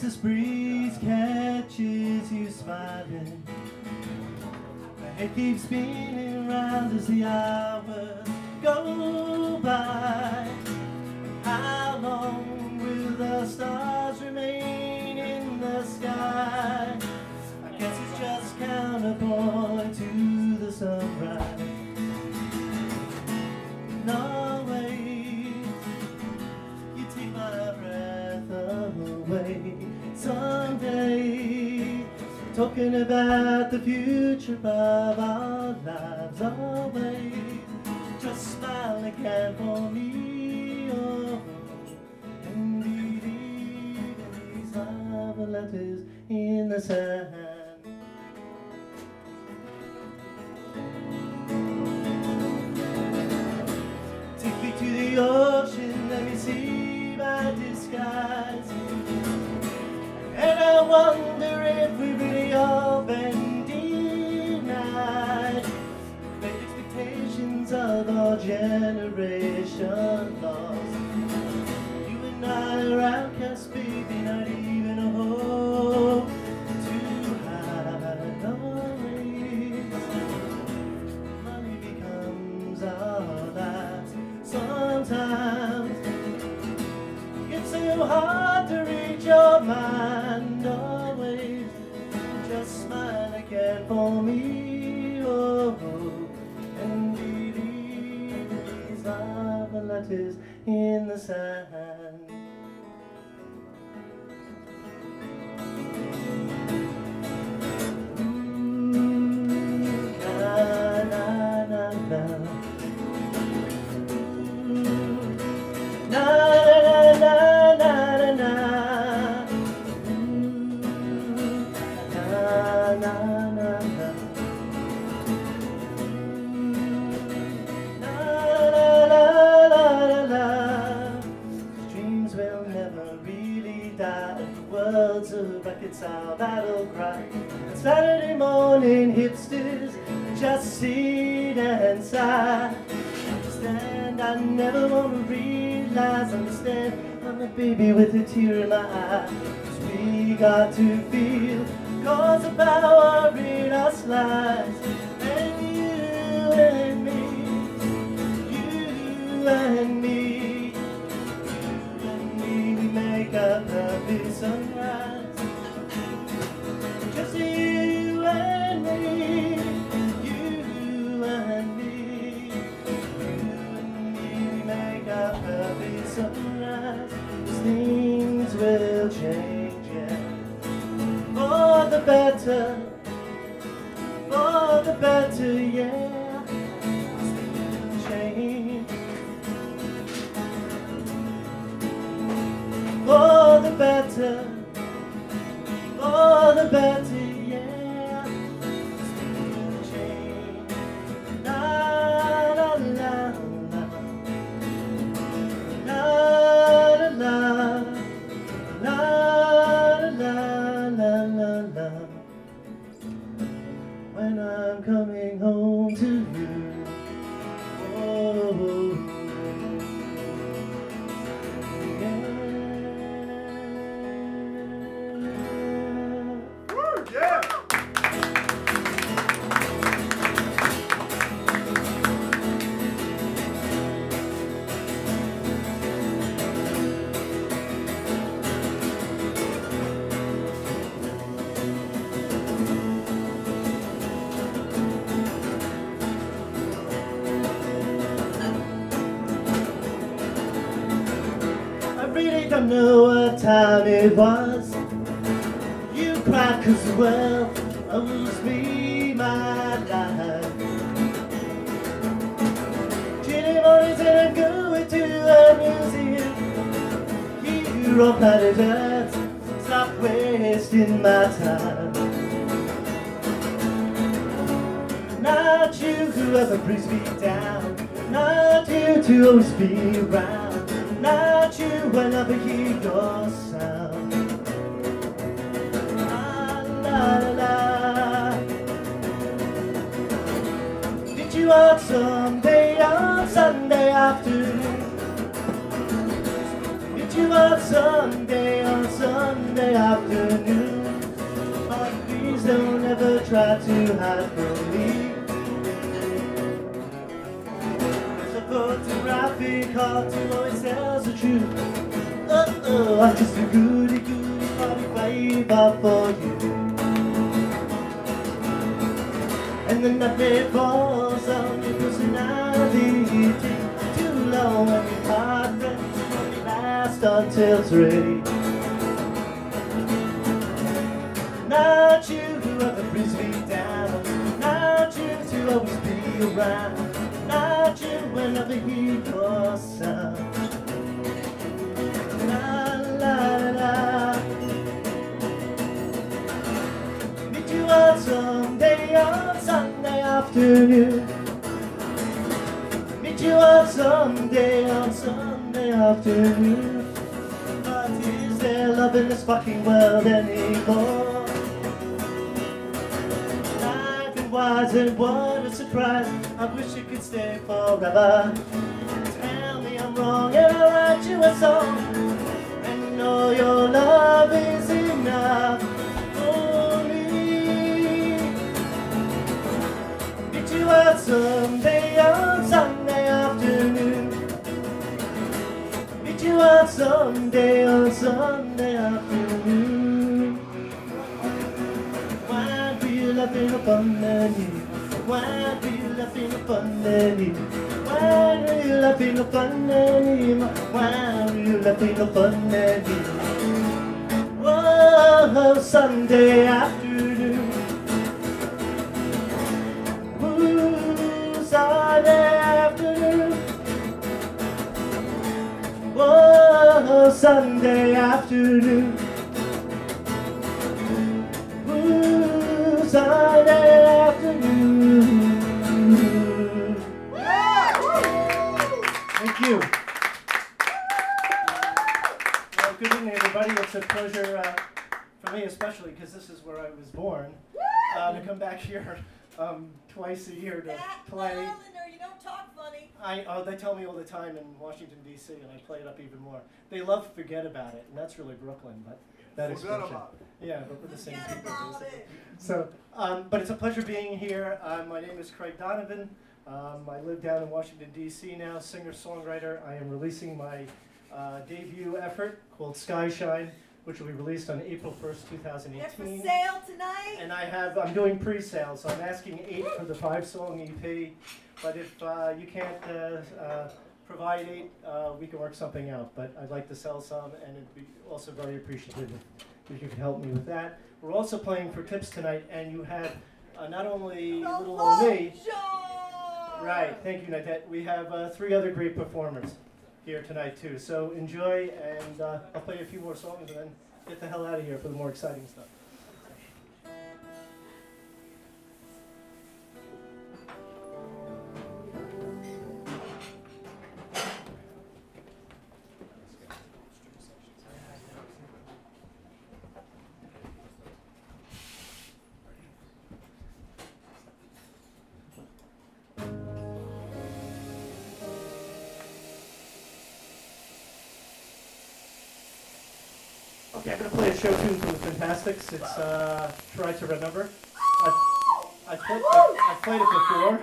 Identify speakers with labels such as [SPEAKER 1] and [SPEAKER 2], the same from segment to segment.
[SPEAKER 1] This breeze catches you smiling, head keeps spinning round as the hours talking about the future of our lives. Always, just smile again for me. Oh, and leave these love letters in the sand. Generation lost. You and I are in reconcile battle cry. Saturday morning hipsters just sit and sigh. Understand, I never want to realize. Understand, I'm a baby with a tear in my eye. 'Cause we got to feel, cause the power in us lies. And you and me, you and me, you and me, we make a perfect sunrise. The better, for the better, yeah. Change for the better. For the better, I'm coming home time it was. You cried cause the world owes me my life. Chilly mornings and I'm going to a museum. You on planet Earth, stop wasting my time. Not you who ever brings me down. Not you to always be around. Not you whenever hear your sound. La la la la. Did you out someday on Sunday afternoon? Did you on Sunday, on Sunday afternoon. But please don't ever try to hide from me. Photographic cartoon always tells the truth. Oh, oh, I'm just a goody goody party favor for you. And the nutmeg falls on your personality Too long and your heart only last until three Not you who ever brings me down Not you to always be around You whenever hear your sound La la la la Meet you on Sunday, on Sunday afternoon. Meet you on Sunday, on Sunday afternoon. But is there love in this fucking world anymore? Wise and what a surprise. I wish it could stay forever. Tell me I'm wrong and I'll write you a song. And know your love is enough for me. Meet you out someday on Sunday afternoon. Meet you out someday on Sunday afternoon. Me abundantly? Why me abundantly? Why me abundantly? Why me abundantly? Whoa, Sunday afternoon. Ooh, Sunday afternoon. Whoa, Sunday afternoon. Sunday afternoon. Thank you. Well, good evening, everybody. It's a pleasure uh, for me, especially because this is where I was born, uh, to come back here um, twice a year to
[SPEAKER 2] That
[SPEAKER 1] play.
[SPEAKER 2] Islander, you don't talk funny.
[SPEAKER 1] I oh, they tell me all the time in Washington D.C. and I play it up even more. They love "Forget About It," and that's really Brooklyn, but that
[SPEAKER 3] Forget
[SPEAKER 1] expression.
[SPEAKER 3] about
[SPEAKER 1] Yeah, but we're the same
[SPEAKER 2] Forget
[SPEAKER 1] people.
[SPEAKER 2] About
[SPEAKER 1] basically.
[SPEAKER 2] it.
[SPEAKER 1] So, um, but it's a pleasure being here. Uh, my name is Craig Donovan. Um, I live down in Washington D.C. now, singer-songwriter. I am releasing my uh, debut effort called Skyshine, which will be released on April 1st,
[SPEAKER 2] They're for
[SPEAKER 1] 2018.
[SPEAKER 2] sale tonight.
[SPEAKER 1] And I have, I'm doing pre-sale, so I'm asking eight for the five-song EP. But if uh, you can't uh, uh, provide eight, uh, we can work something out. But I'd like to sell some, and it'd be also very appreciative if you could help me with that. We're also playing for tips tonight, and you have uh, not only
[SPEAKER 2] The
[SPEAKER 1] little old me. Right, thank you, Nadette. We have uh, three other great performers here tonight too. So enjoy, and uh, I'll play a few more songs, and then get the hell out of here for the more exciting stuff. Show tune from the Fantasticks. It's uh, "Try to Remember." I've, I've, played, I've, I've played it before,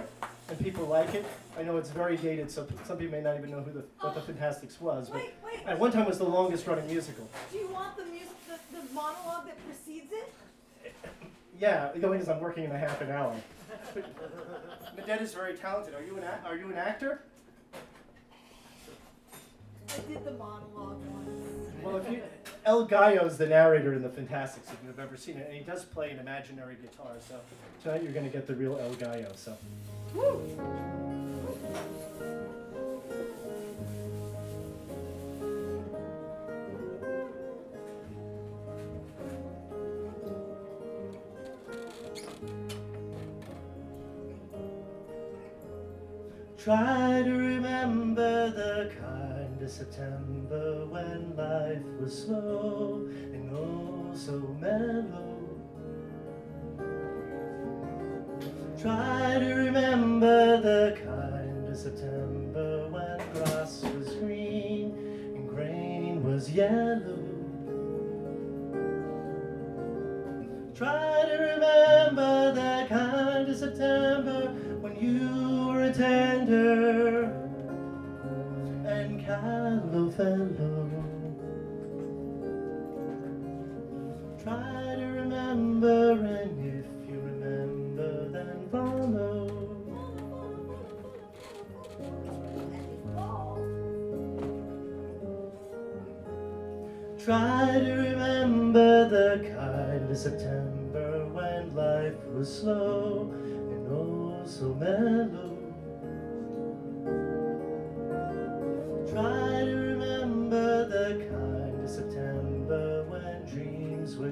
[SPEAKER 1] and people like it. I know it's very dated, so some people may not even know who the what the Fantasticks was. But
[SPEAKER 2] Wait, wait.
[SPEAKER 1] at one time, it was the longest-running musical.
[SPEAKER 2] Do you want the music, the, the monologue that precedes it?
[SPEAKER 1] Yeah, the only thing is I'm working in a half an hour. Nadette is very talented. Are you an a- Are you an actor?
[SPEAKER 2] I did the monologue once.
[SPEAKER 1] Well, if you, El Gallo's the narrator in the Fantasticks, if you've ever seen it, and he does play an imaginary guitar. So tonight you're going to get the real El Gallo. So. Try to remember the of September when life was slow and oh so mellow. Try to remember the kind of September when grass was green and grain was yellow. Try to remember that kind of September when you were a tender Try to remember, and if you remember, then follow. Try to remember the kind of September when life was slow and oh so mellow.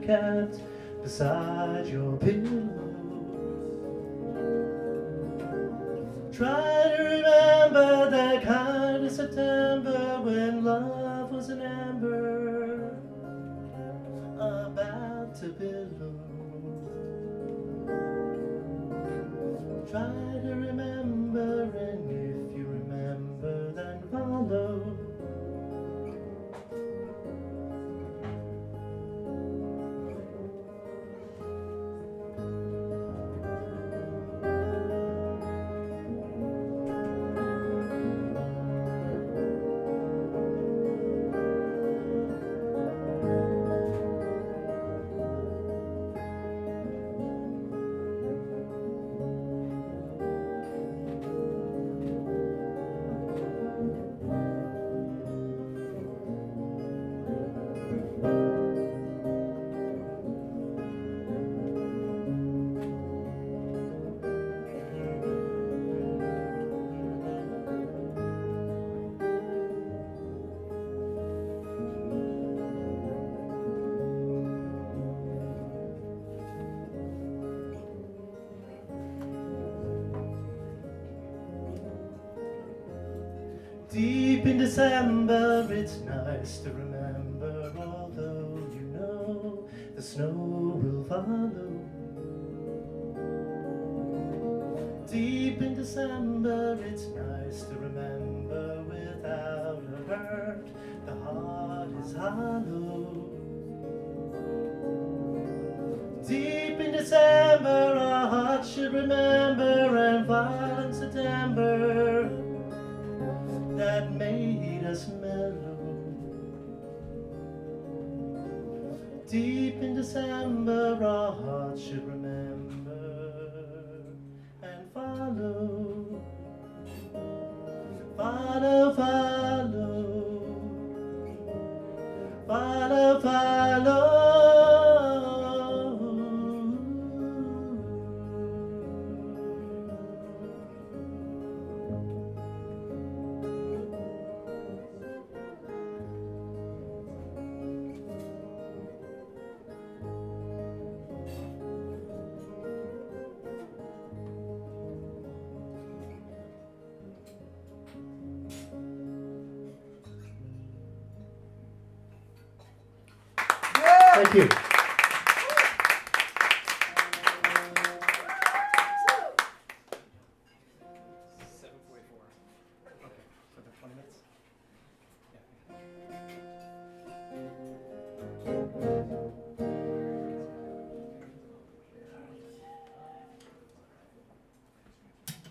[SPEAKER 1] Kept beside your pillow. Try to remember that kind of September when love was an ember about to billow. Try to remember,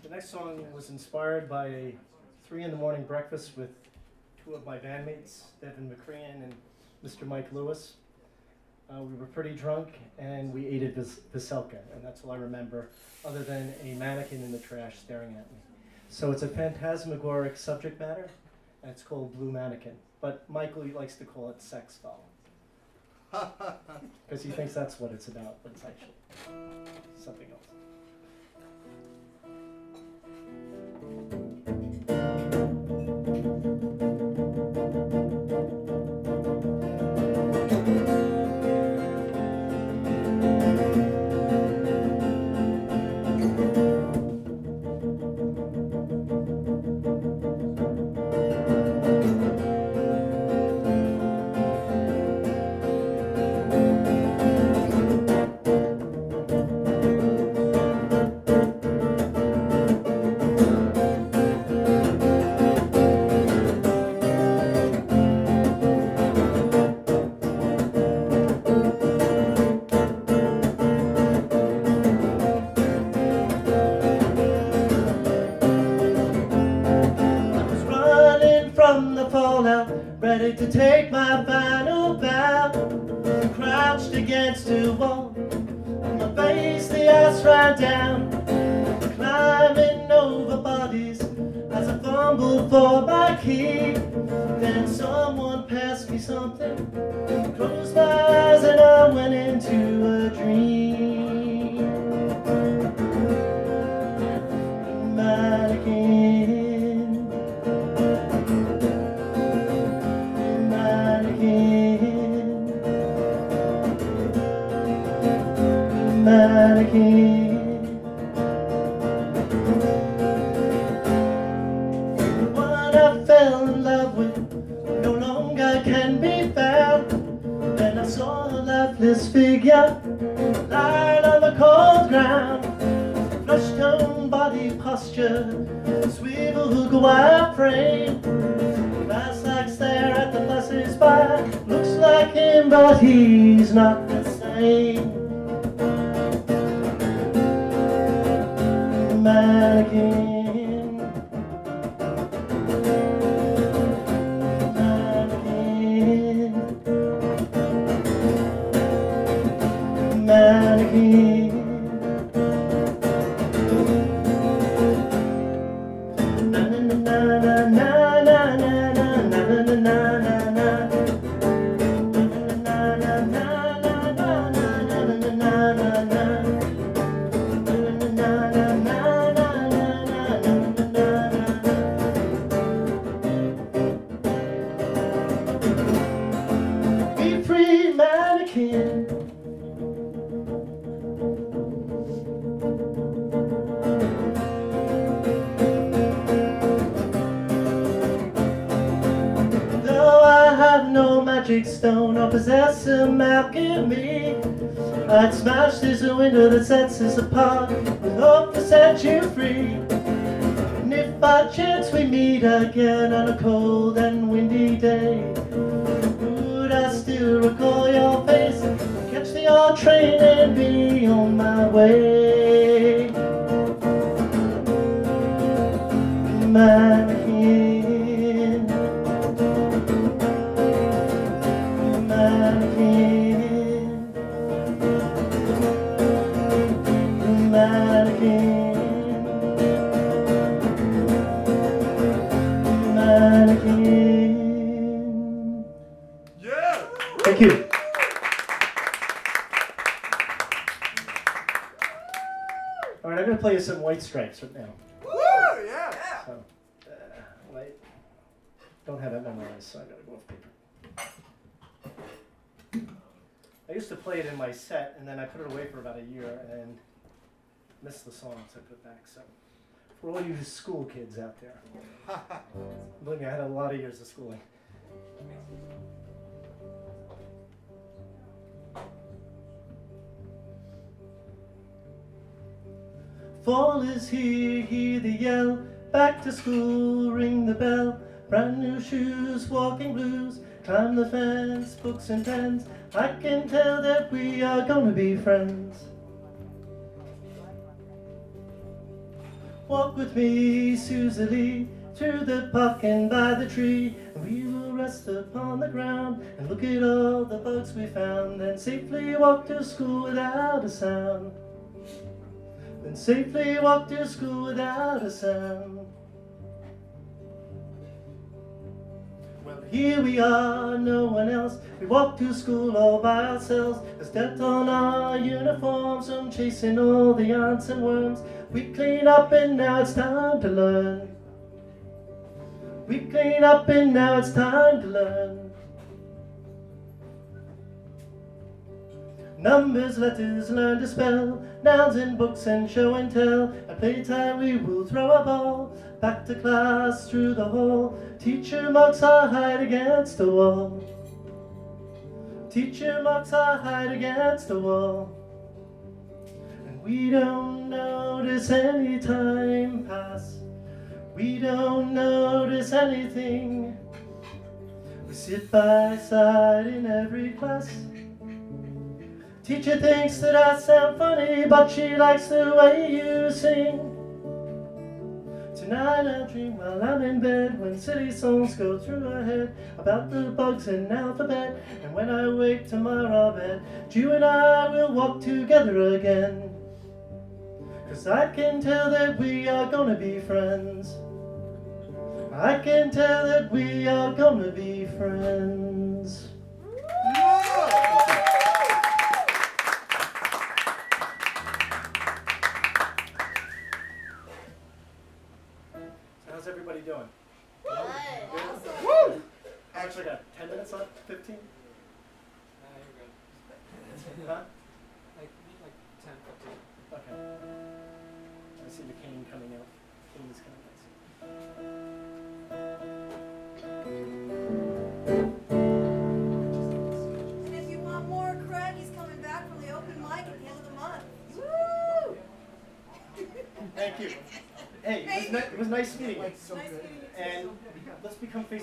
[SPEAKER 1] next song was inspired by a three in the morning breakfast with two of my bandmates, Devin McCrean and Mr. Mike Lewis. Uh, we were pretty drunk and we ate a vis- Veselka, and that's all I remember, other than a mannequin in the trash staring at me. So it's a phantasmagoric subject matter, and it's called Blue Mannequin. But Michael likes to call it Sex Doll, because he thinks that's what it's about, but it's actually something else. Ready to take some White Stripes right now.
[SPEAKER 3] Woo! Yeah!
[SPEAKER 1] So, uh, wait. Don't have it memorized, so I gotta go off paper. I used to play it in my set, and then I put it away for about a year and missed the song, so I put it back. So, for all you school kids out there, believe me, I had a lot of years of schooling. Fall is here, hear the yell. Back to school, ring the bell. Brand new shoes, walking blues. Climb the fence, books and pens. I can tell that we are gonna be friends. Walk with me, Susie Lee, through the park and by the tree. We will rest upon the ground and look at all the bugs we found. Then safely walk to school without a sound. Then safely walk to school without a sound. Well, here we are, no one else. We walk to school all by ourselves. There's dirt on our uniforms from chasing all the ants and worms. We clean up and now it's time to learn. We clean up and now it's time to learn. Numbers, letters, learn to spell. Nouns in books and show and tell. At playtime we will throw a ball. Back to class through the hall. Teacher marks our hide against the wall. Teacher marks our hide against the wall. And we don't notice any time pass. We don't notice anything. We sit by side in every class. Teacher thinks that I sound funny, but she likes the way you sing. Tonight I'll dream while I'm in bed when city songs go through my head about the bugs in alphabet. And when I wake tomorrow, I bet you and I will walk together again. Cause I can tell that we are gonna be friends. I can tell that we are gonna be friends.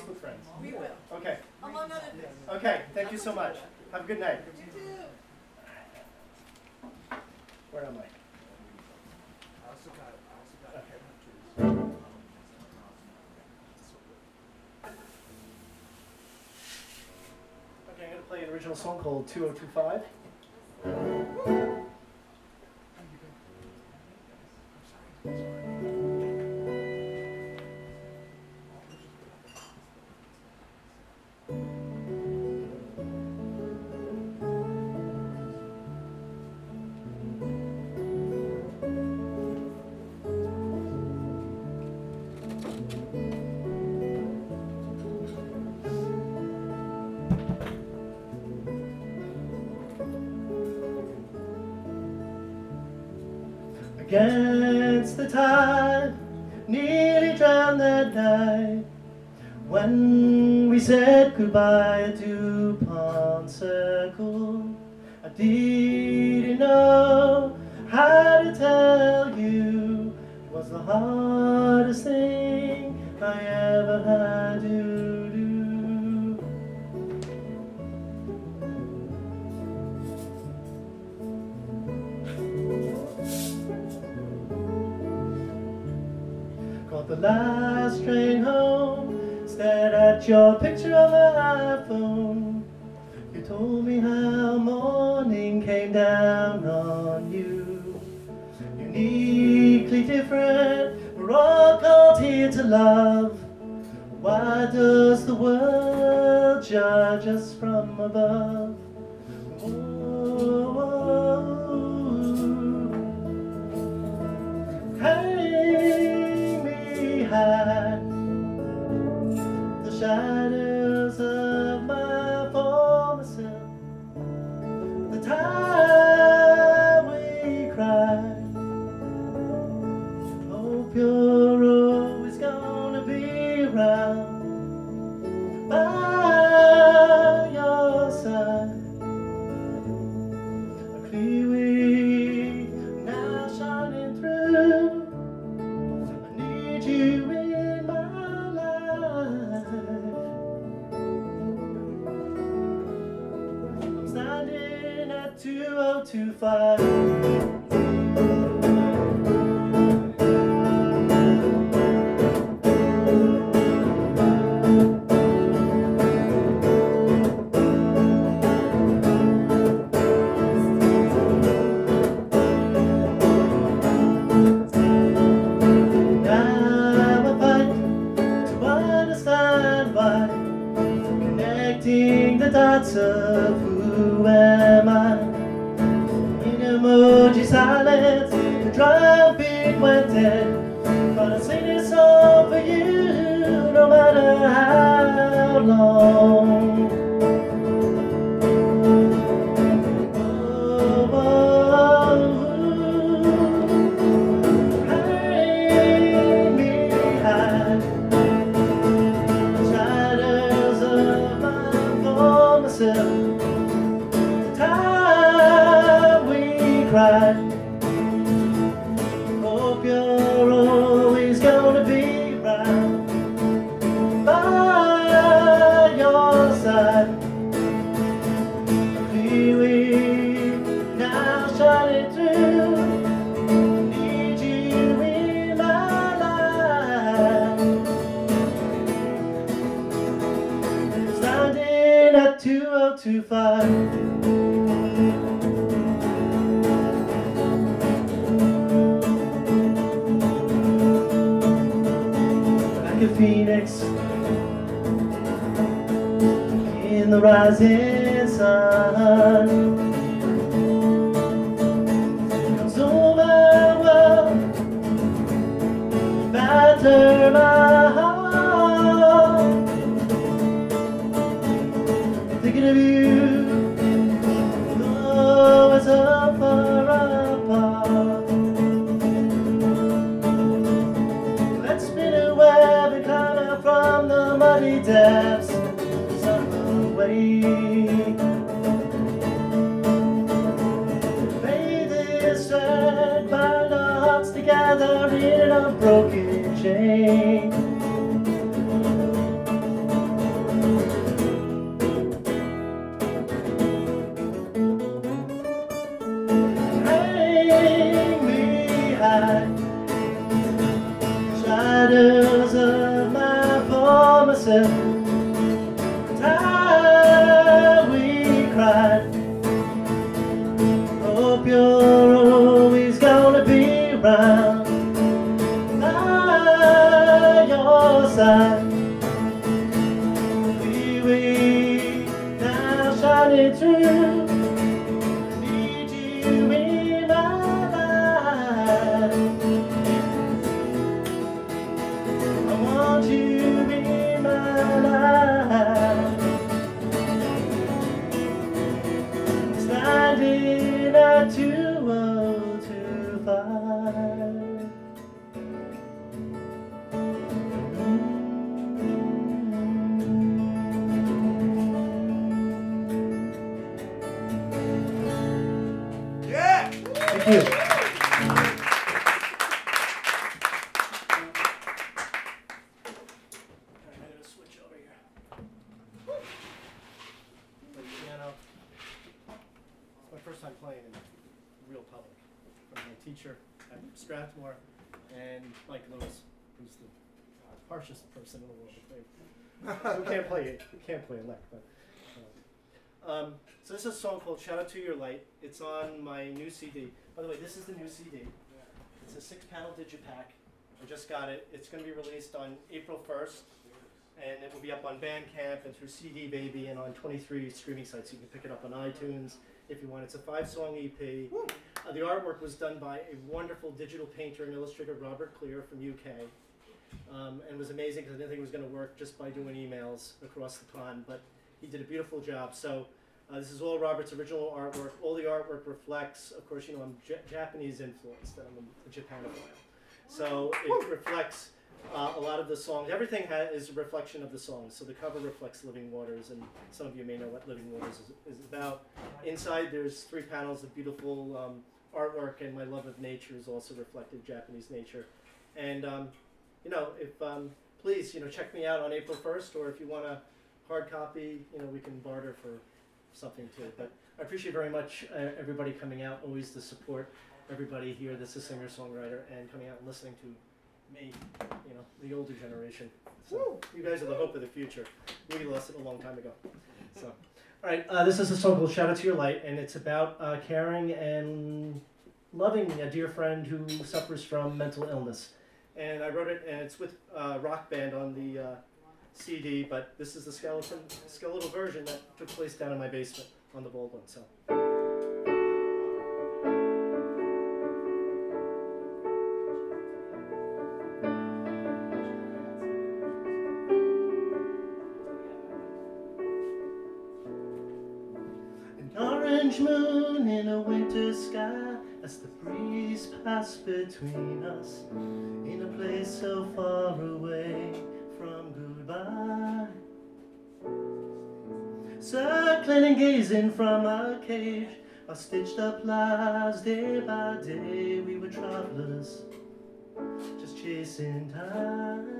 [SPEAKER 1] Facebook friends.
[SPEAKER 2] We will,
[SPEAKER 1] Okay.
[SPEAKER 2] Oh, among other things.
[SPEAKER 1] Okay. Thank you so much. Have a good night.
[SPEAKER 2] You too.
[SPEAKER 1] Where am I?
[SPEAKER 3] I also got, I also got
[SPEAKER 1] Okay. Okay, I'm gonna play an original song called 2025. We said goodbye to Pond Circle. I didn't know how to tell you it was the hardest thing I ever had to do. Caught the last train home, stared at your picture on my iPhone. You told me how morning came down on you. Uniquely different, we're all called here to love. Why does the world judge us from above? Hang me high the of who am I In emoji silence, the drum beat went dead. But I sing this song for you no matter how long the rising sun. Over the world, batter my broken your Who can't play it. We can't play elect, but. uh, Um, so this is a song called "Shout Out to Your Light." It's on my new CD. By the way, this is the new CD. It's a six-panel digipack. I just got it. It's going to be released on April 1st, and it will be up on Bandcamp and through CD Baby and on 23 streaming sites. You can pick it up on iTunes if you want. It's a five-song EP. Uh, the artwork was done by a wonderful digital painter and illustrator, Robert Clear from UK, um, and was amazing because I didn't think it was going to work just by doing emails across the pond, but he did a beautiful job. So. Uh, this is all Robert's original artwork. All the artwork reflects, of course, you know, I'm J- Japanese influenced. I'm a, Japanophile. So it reflects uh, a lot of the songs. Everything ha- is a reflection of the songs. So the cover reflects Living Waters, and some of you may know what Living Waters is, is about. Inside, there's three panels of beautiful um, artwork, and my love of nature is also reflected Japanese nature. And um, you know, if um, please, you know, check me out on April 1st, or if you want a hard copy, you know, we can barter for something too. But I appreciate very much uh, everybody coming out, always to support everybody here that's a singer songwriter and coming out and listening to me, you know, the older generation. So you guys are the hope of the future. We lost it a long time ago. So, all right, uh, this is a song called "Shout Out to Your Light," and it's about uh, caring and loving a dear friend who suffers from mental illness. And I wrote it, and it's with uh, Rock Band on the uh, CD, but this is the skeleton skeletal version that took place down in my basement on the Baldwin. So. An orange moon in a winter sky as the breeze passed between us in a place so far away from goodbye. Circling and gazing from our cage, our stitched up lives day by day. We were travelers, just chasing time.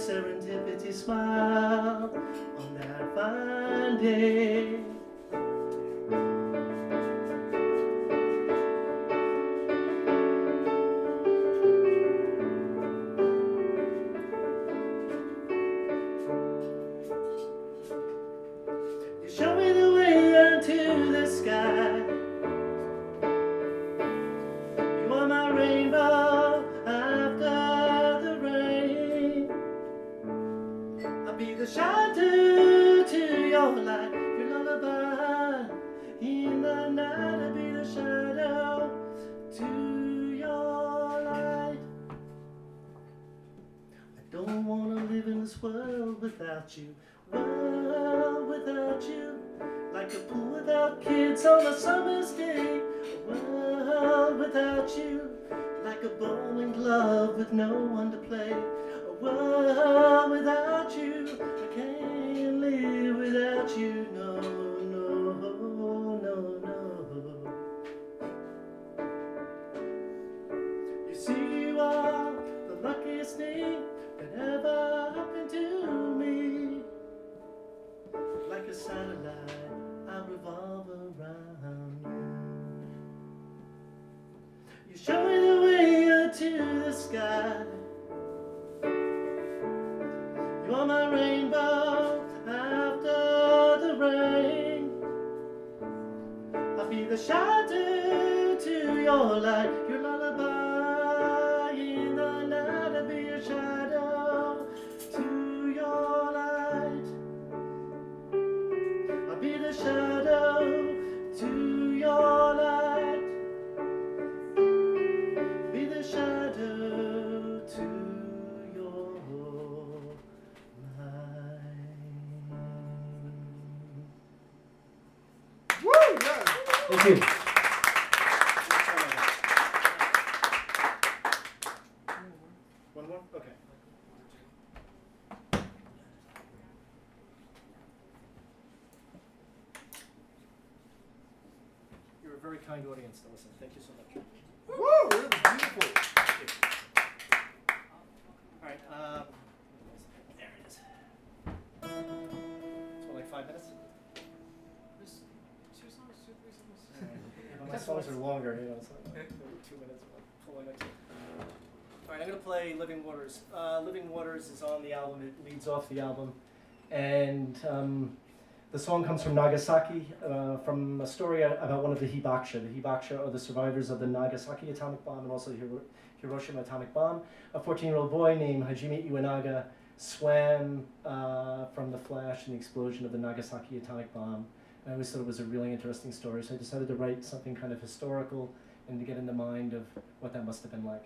[SPEAKER 1] Serendipity smile on that fine day.
[SPEAKER 4] Songs
[SPEAKER 1] are longer, you know, so two minutes. pulling it. All right, I'm gonna play "Living Waters." Uh, "Living Waters" is on the album. It leads off the album, and um, the song comes from Nagasaki, uh, from a story about one of the Hibakusha. The Hibakusha are the survivors of the Nagasaki atomic bomb and also Hiro- Hiroshima atomic bomb. A 14-year-old boy named Hajime Iwanaga swam uh, from the flash and the explosion of the Nagasaki atomic bomb. I always thought it was a really interesting story, so I decided to write something kind of historical and to get in the mind of what that must have been like.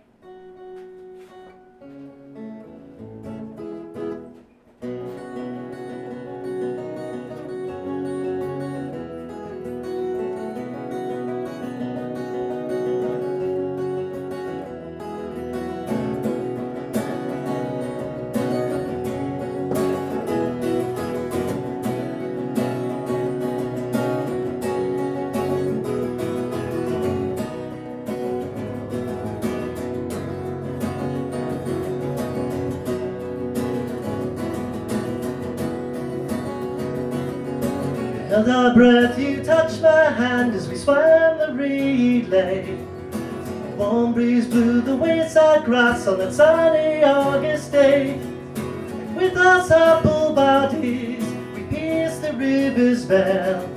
[SPEAKER 1] Hand as we swam the relay. A warm breeze blew the wayside grass on that sunny August day. With our supple bodies, we pierced the river's veil,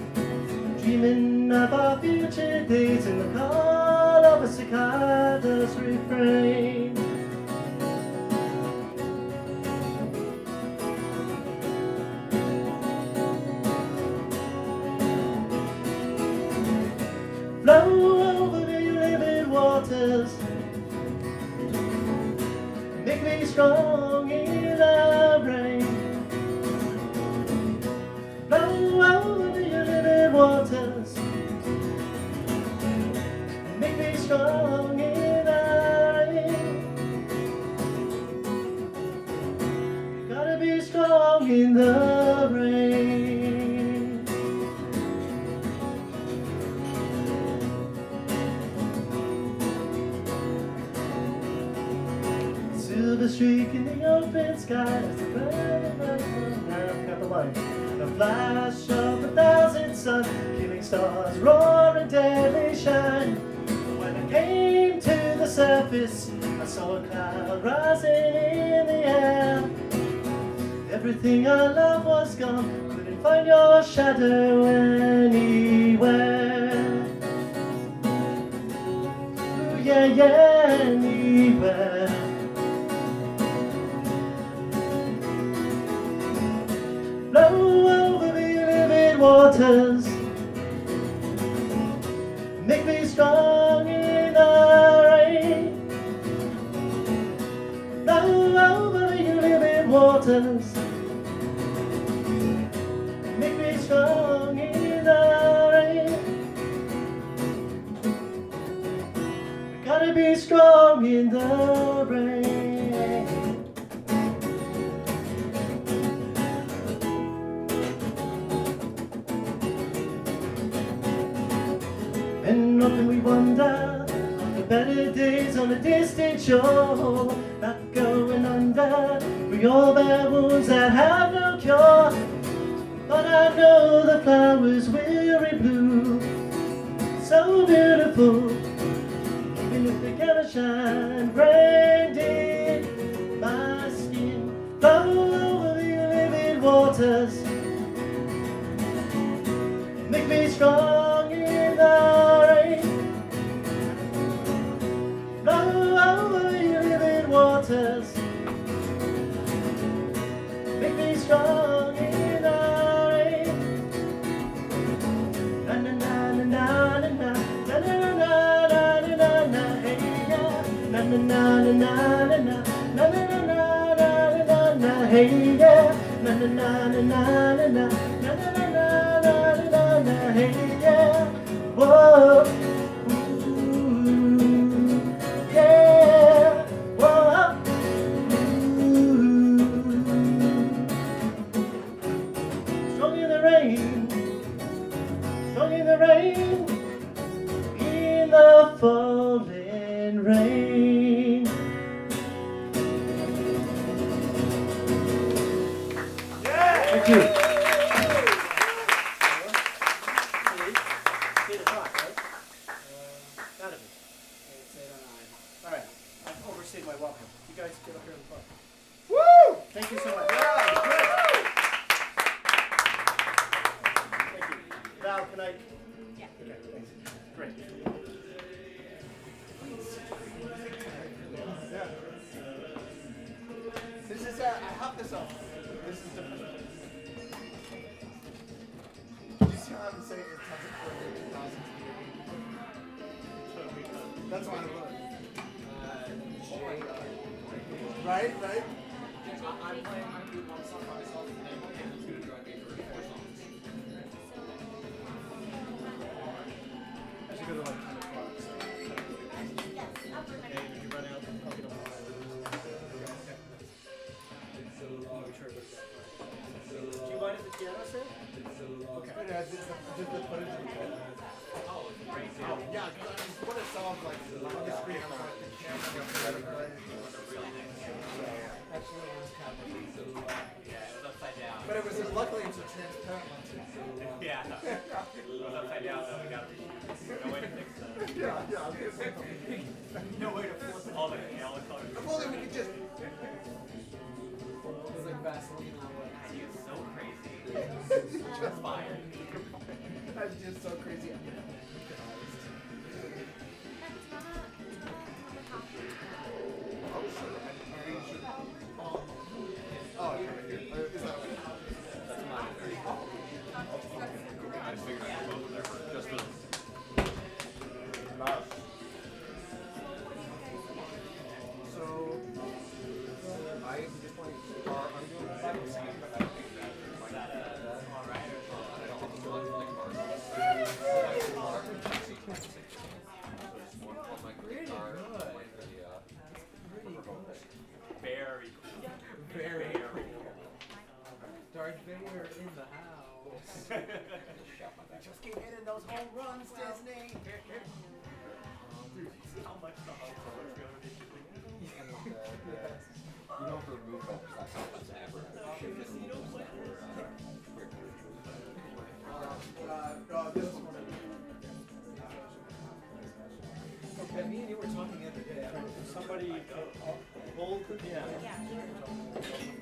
[SPEAKER 1] dreaming of our future days in the call saw a cloud rising in the air. Everything I love was gone, couldn't find your shadow
[SPEAKER 3] Just keep hitting those home runs, Disney.
[SPEAKER 1] Dude, see how much the Hulk Hogan trailer they should
[SPEAKER 5] You don't have to remove that because that's how it's ever shipped in the stuff or, uh,
[SPEAKER 3] Uh, uh, this one.
[SPEAKER 6] Okay, me and you were talking the other day. I don't know if
[SPEAKER 1] Somebody hold the yeah.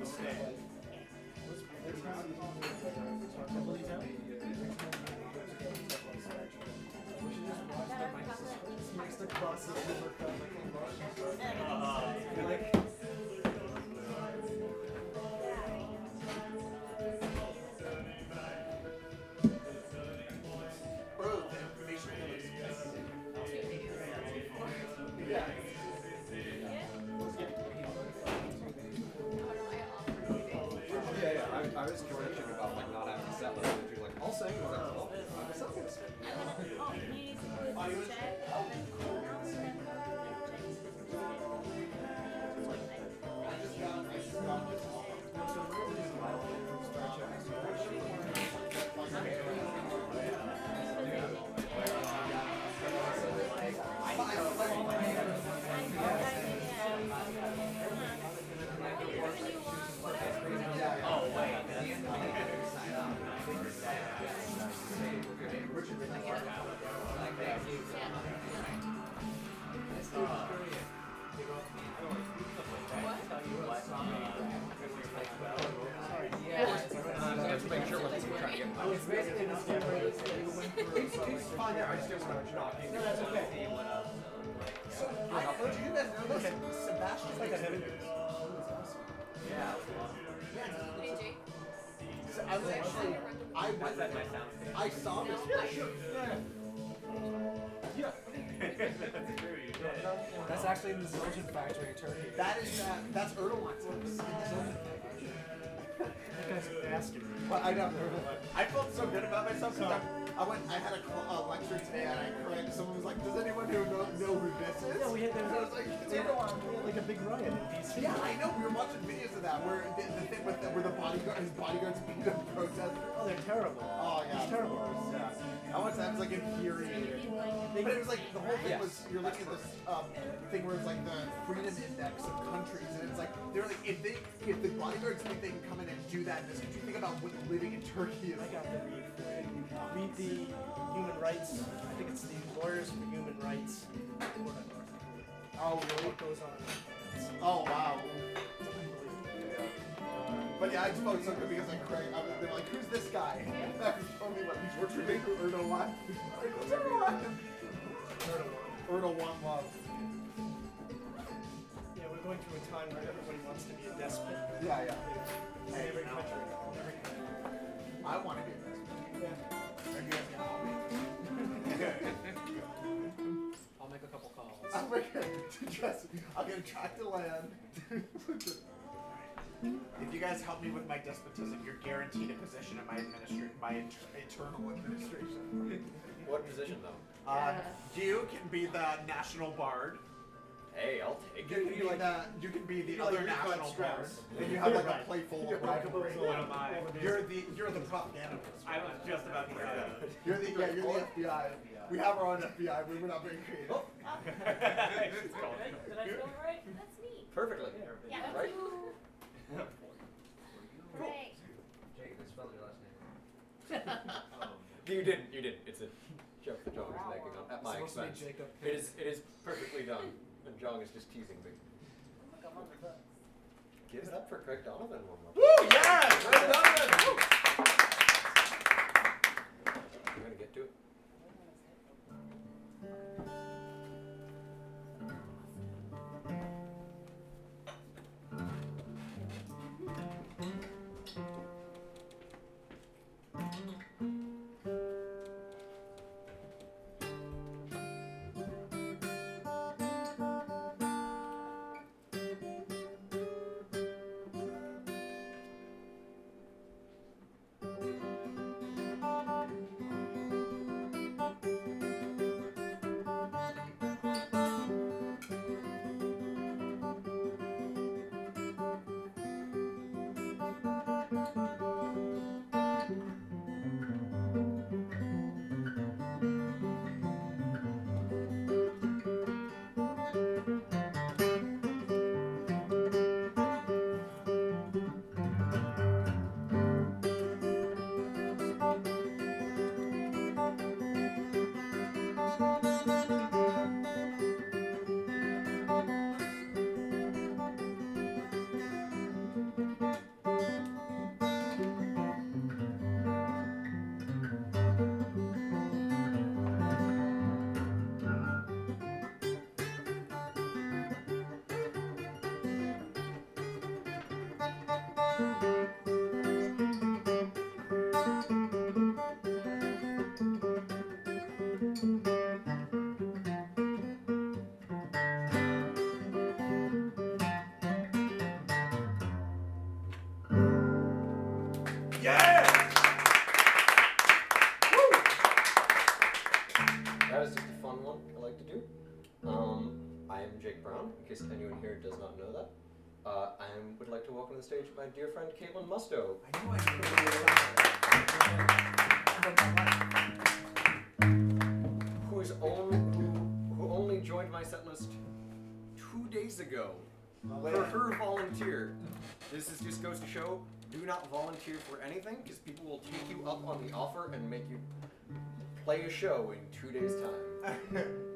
[SPEAKER 1] Okay.
[SPEAKER 6] Makes the crosses overcome
[SPEAKER 1] Uh,
[SPEAKER 6] like
[SPEAKER 5] Yeah, I
[SPEAKER 3] know.
[SPEAKER 1] We
[SPEAKER 3] were watching videos of that where the, the thing with the, where the bodyguard, his bodyguards beat up protesters.
[SPEAKER 1] Oh, they're terrible.
[SPEAKER 3] Oh yeah,
[SPEAKER 1] It's terrible.
[SPEAKER 3] Yeah. I watched that. It was like infuriating. But it was like the whole thing
[SPEAKER 5] Yes.
[SPEAKER 3] was you're looking at this um, thing where it's like the freedom index of countries, and it's like they're like if they if the bodyguards think they can come in and do that in this country, think about what living in Turkey is.
[SPEAKER 1] I got to read, read the human rights. I think it's the Lawyers for Human Rights.
[SPEAKER 3] Oh really?
[SPEAKER 1] What goes on?
[SPEAKER 3] Oh wow. But yeah, I just felt so good because like Craig, I was, they're like, who's this guy? And I was me what he's portraying Erdogan. Like, who's Erdogan? Erdogan love.
[SPEAKER 1] Yeah, we're going through a time where everybody wants to be a despot.
[SPEAKER 3] Yeah, yeah.
[SPEAKER 1] In every country. Every country.
[SPEAKER 3] I want to be this.
[SPEAKER 1] Yeah.
[SPEAKER 3] Are you guys gonna help me?
[SPEAKER 6] I'll make a couple calls.
[SPEAKER 3] I'm gonna just, I'm gonna track the land. if you guys help me with my despotism, you're guaranteed a position in my administration, my inter- eternal administration.
[SPEAKER 5] What position though?
[SPEAKER 3] Uh, you can be the national bard.
[SPEAKER 5] Hey, I'll take
[SPEAKER 3] You
[SPEAKER 5] it.
[SPEAKER 3] can be the you can be the
[SPEAKER 1] You're like
[SPEAKER 3] other national bard,
[SPEAKER 1] Strauss.
[SPEAKER 3] and you have like a playful rivalry.
[SPEAKER 1] a- What am
[SPEAKER 3] I? You're the you're the propaganda.
[SPEAKER 4] I was just about to say that.
[SPEAKER 3] You're the yeah, you're the FBI. We have our own FBI. We were not very creative. Oh.
[SPEAKER 4] It's called-
[SPEAKER 7] Did I spell it right? That's neat.
[SPEAKER 5] Perfectly.
[SPEAKER 7] Yeah.
[SPEAKER 5] Right?
[SPEAKER 7] Right.
[SPEAKER 5] Jake, they spelled your last name. you didn't. You didn't. It's a joke that John is making on, at my
[SPEAKER 6] Supposed to be
[SPEAKER 5] expense.
[SPEAKER 6] Jacob
[SPEAKER 5] It is. It is perfectly done, and John is just teasing me. Give it up for Craig Donovan one more.
[SPEAKER 3] Woo! Yes!
[SPEAKER 5] Craig Donovan. Woo! We're gonna get to it. am Jake Brown, in case anyone here does not know that. Uh, I would like to welcome to the stage my dear friend Kaitlyn Musto.
[SPEAKER 3] I knew I
[SPEAKER 5] Who's only who, who only joined my set list two days ago for her volunteer. This is just goes to show do not volunteer for anything because people will take you up on the offer and make you play a show in two days' time.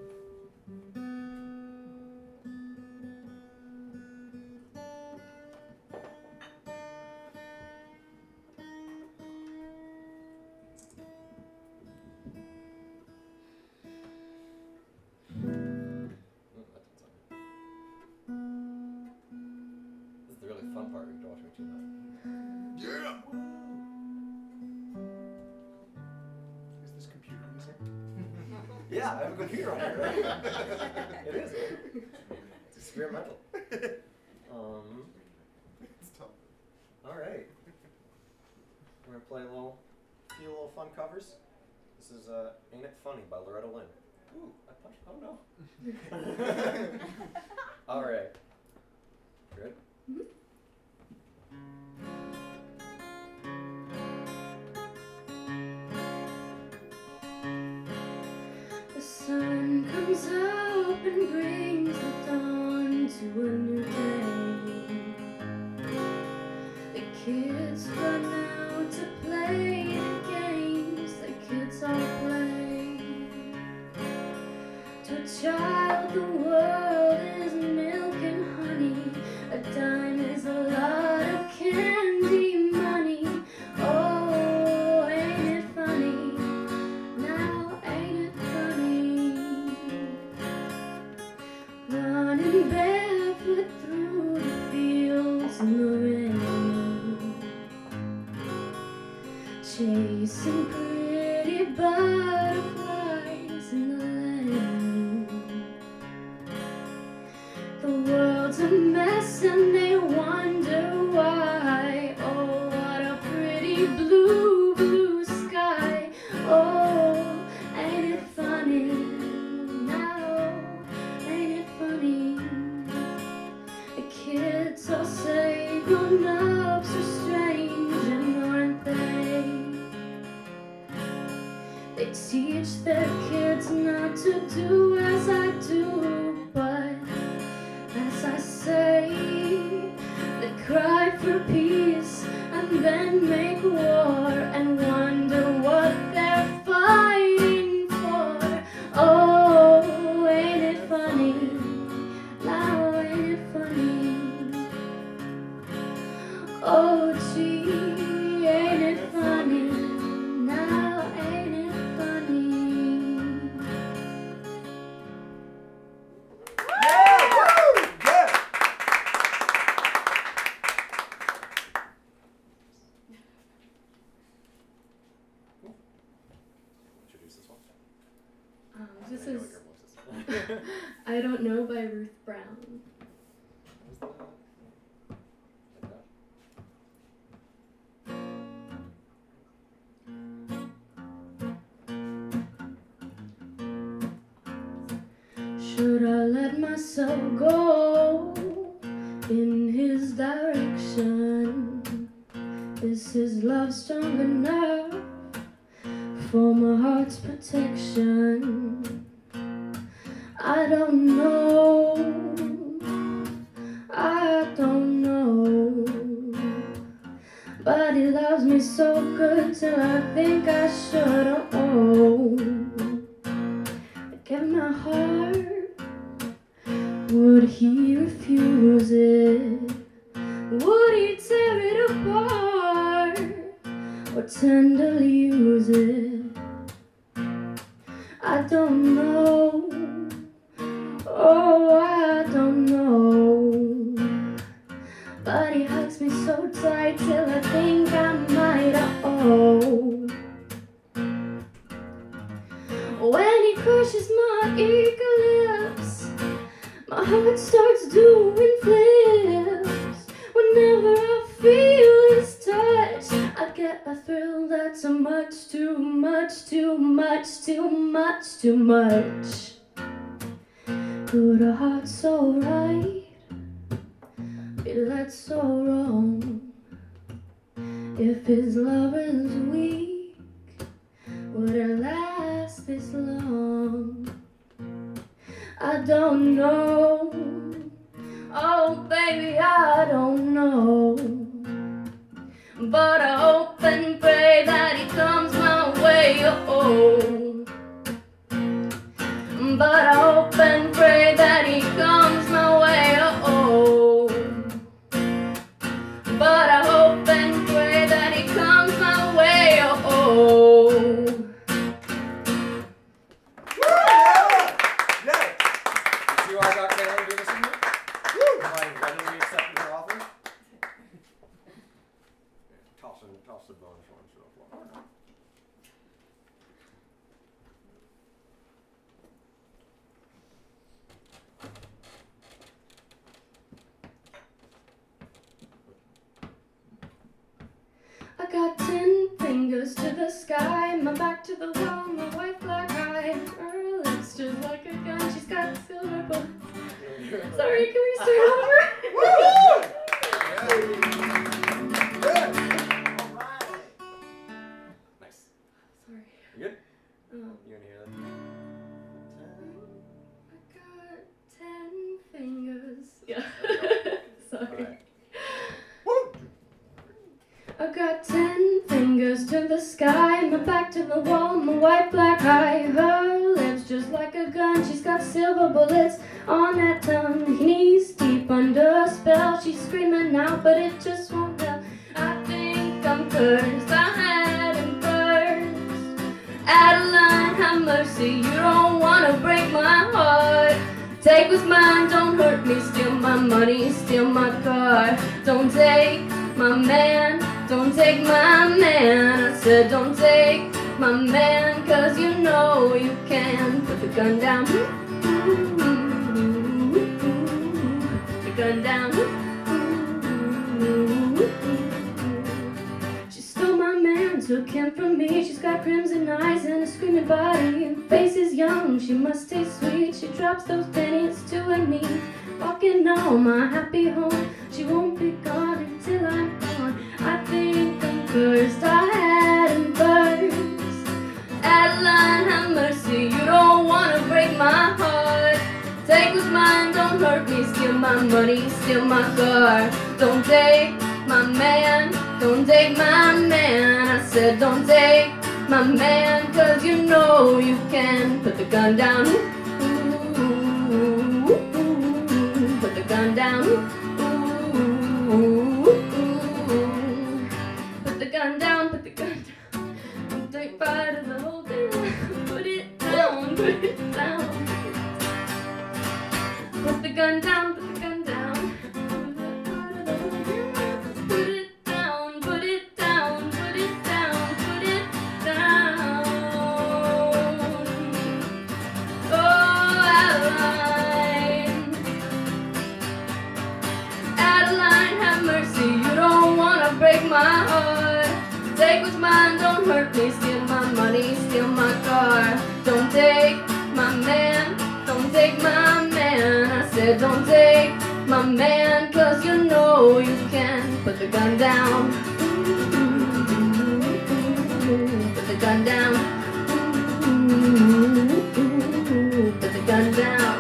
[SPEAKER 5] I have a computer on here, right? it is. It's experimental. Um,
[SPEAKER 3] it's tough.
[SPEAKER 5] All right. We're gonna play a little, few little fun covers. This is uh, "Ain't It Funny" by Loretta Lynn. Ooh, I punched. Oh no. All right.
[SPEAKER 8] chasing
[SPEAKER 3] Yeah.
[SPEAKER 8] Sorry.
[SPEAKER 5] Alright.
[SPEAKER 8] I got ten fingers to the sky, my back to the wall, my white black eye. Her lips just like a gun, she's got silver bullets on that tongue. Knees deep under a spell, she's screaming out, but it just won't help. I think I'm cursed, I had him first. Adeline, have mercy, you don't wanna break my heart. Take what's mine, don't hurt me, my money, steal my car. Don't take my man, don't take my man. I said, don't take my man, cause you know you can. Put the gun down. Put the gun down. She stole my man, took him from me. She's got crimson eyes and a screaming body. Face is young, she must taste sweet. She drops those pennies to her knees. Walking home, my happy home. She won't be gone until I'm gone. I think I'm cursed. I had him first. Adeline, have mercy. You don't wanna break my heart. Take what's mine, don't hurt me. Steal my money, steal my car. Don't take my man, don't take my man. I said, don't take my man, cause you know you can. Put the gun down. The gun down. Put the gun down, put the gun down. Don't take part of the whole thing. Put it down, put it down. Put the gun down, put the gun down. Don't break my heart. Take what's mine, don't hurt me. Steal my money, steal my car. Don't take my man, don't take my man. I said, don't take my man, cause you know you can. Put the gun down. Put the gun down. Put the gun down.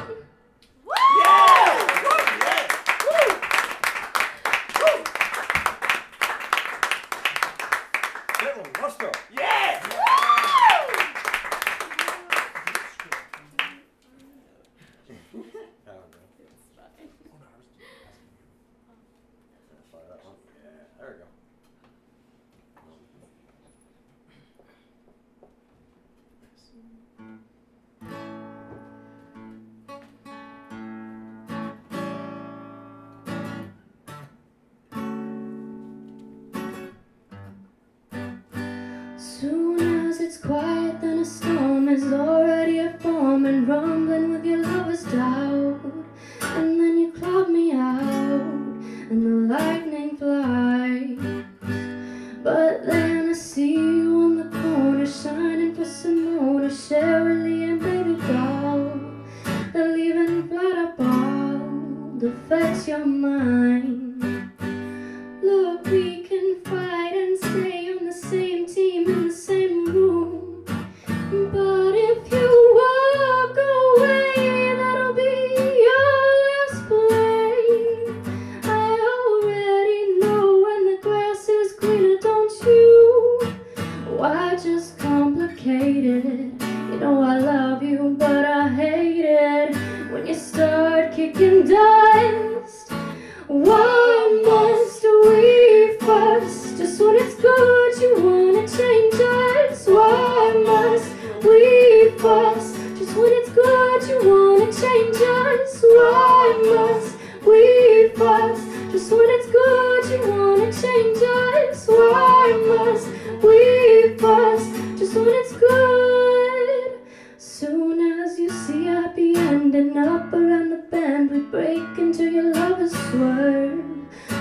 [SPEAKER 8] swerve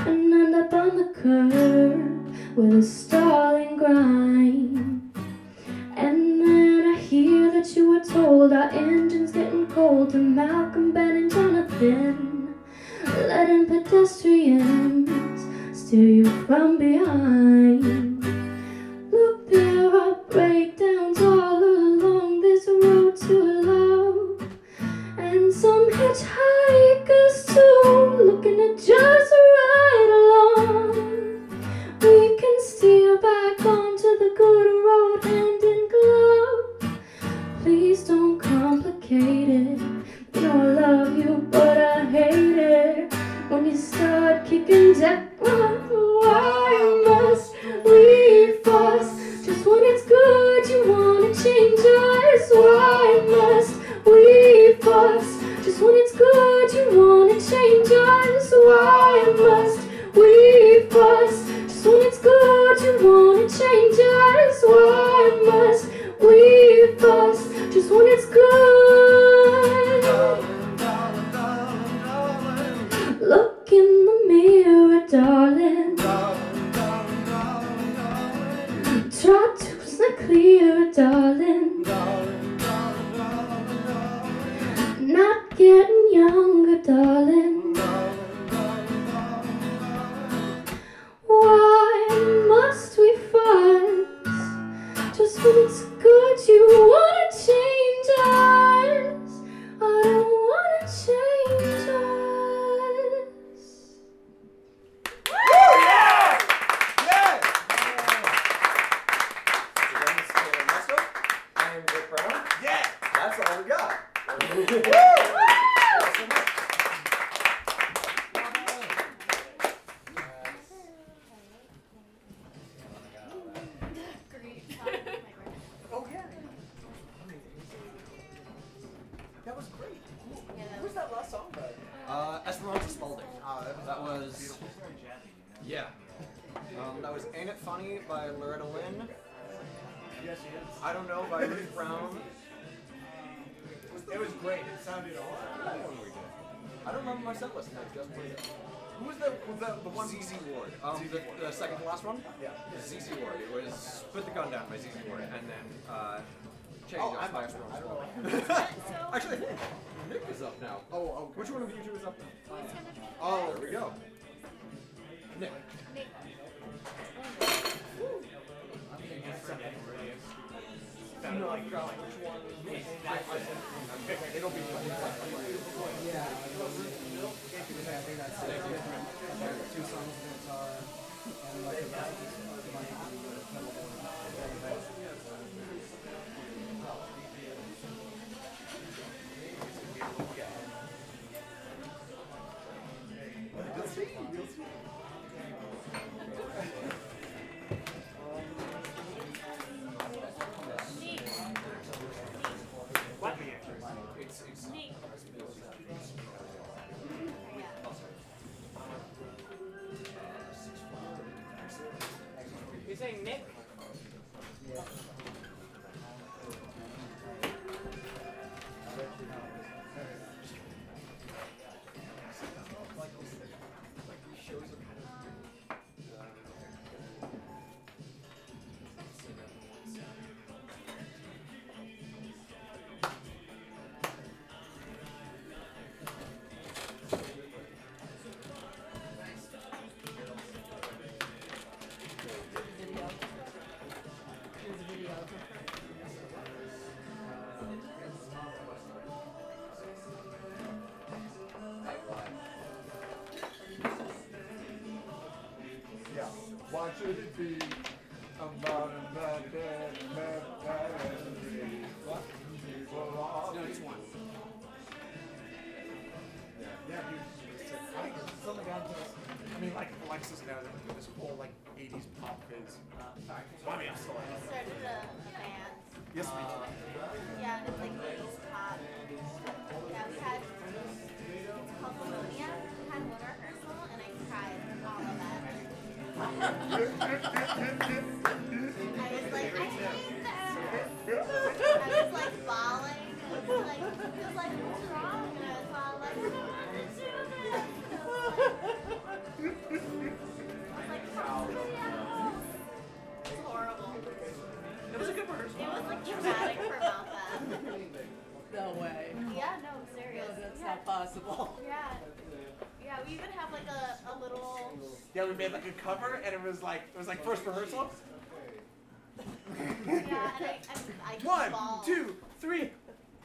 [SPEAKER 8] and end up on the curb with a stalling grind. And then I hear that you were told our engine's getting cold, and Malcolm, Ben, and Jonathan letting pedestrians steer you from behind. change
[SPEAKER 3] oh, up. I don't.
[SPEAKER 5] Actually, Nick is up now.
[SPEAKER 3] Oh, okay.
[SPEAKER 5] Which one of you two is up now?
[SPEAKER 3] Gonna be Oh,
[SPEAKER 5] there we go. Nick.
[SPEAKER 7] Nick.
[SPEAKER 3] No, I which one. It'll be. Yeah.
[SPEAKER 9] Two songs on guitar and like a
[SPEAKER 3] this whole like 80s pop phase. Mommy, I'm
[SPEAKER 7] started a, band.
[SPEAKER 3] Yes, we did.
[SPEAKER 7] Yeah, and it's like 80s pop. Yeah, we had, it's called Pneumonia. We had one rehearsal and I cried all of.
[SPEAKER 2] way.
[SPEAKER 7] Yeah, no,
[SPEAKER 2] No,
[SPEAKER 7] serious.
[SPEAKER 2] that's
[SPEAKER 7] yeah.
[SPEAKER 2] not possible.
[SPEAKER 7] Yeah. Yeah, we even have like a, a little.
[SPEAKER 3] Yeah, we made like a cover, and it was like it was like first rehearsal.
[SPEAKER 7] Yeah, and I, I, I
[SPEAKER 3] One,
[SPEAKER 7] bawled.
[SPEAKER 3] two, three.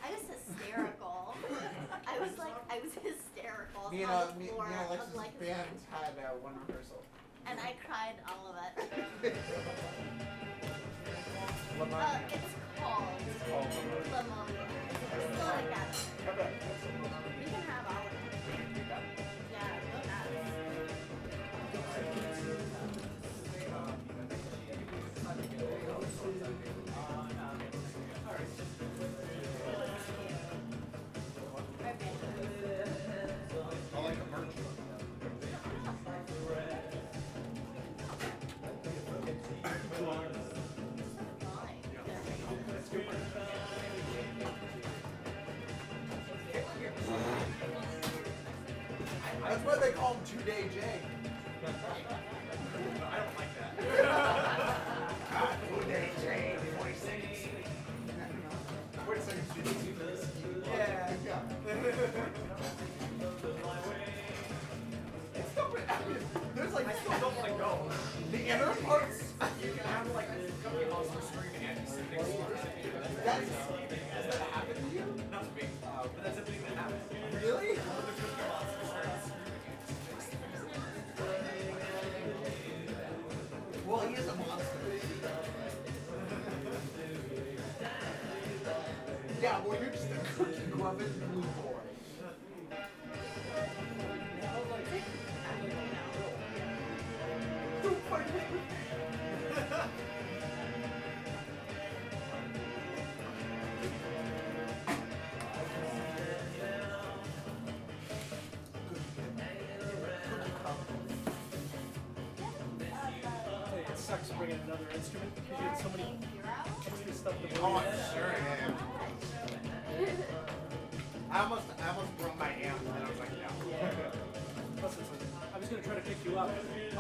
[SPEAKER 7] I was hysterical. I was like, I was hysterical
[SPEAKER 3] Me and
[SPEAKER 7] on
[SPEAKER 3] uh, me, me
[SPEAKER 7] floor
[SPEAKER 3] and
[SPEAKER 7] of
[SPEAKER 3] Alexis'
[SPEAKER 7] like,
[SPEAKER 3] band had uh, one rehearsal.
[SPEAKER 7] and I cried all of it. Uh,
[SPEAKER 3] Lamar.
[SPEAKER 7] it's called Pneumonia. It's
[SPEAKER 3] Okay.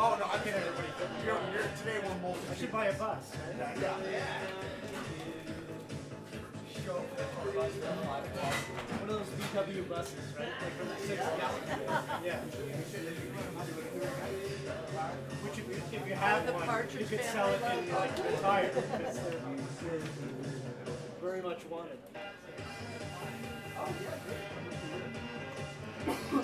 [SPEAKER 3] Oh no,
[SPEAKER 9] I
[SPEAKER 3] can't everybody. You're, you're, today we're multi.
[SPEAKER 9] I should buy a bus. right?
[SPEAKER 3] Yeah.
[SPEAKER 9] One of those VW buses, right? Like from the six gallon. Yeah. Which if you, if you have
[SPEAKER 2] The
[SPEAKER 9] one, you could sell it
[SPEAKER 2] Family
[SPEAKER 9] and like retire because they're, they're very much wanted.
[SPEAKER 3] What's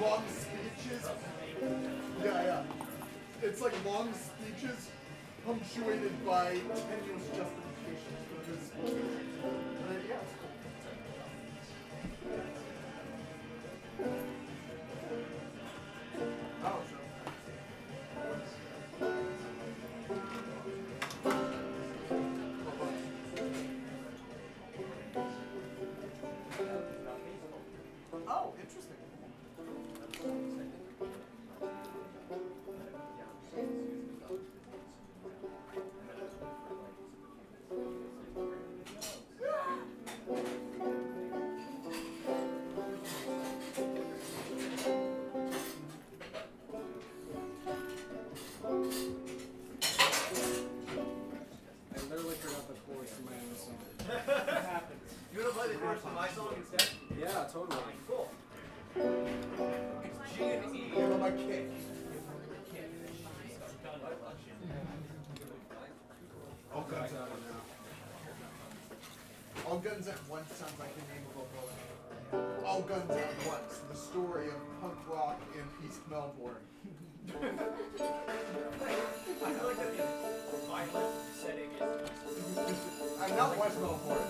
[SPEAKER 3] long speeches. Yeah, yeah. It's like long speeches punctuated by tenuous justifications for yeah, Guns at Once sounds like the name of a book. All Guns at Once: The Story of Punk Rock in East Melbourne.
[SPEAKER 4] I feel like the violent setting is.
[SPEAKER 3] Not West Melbourne.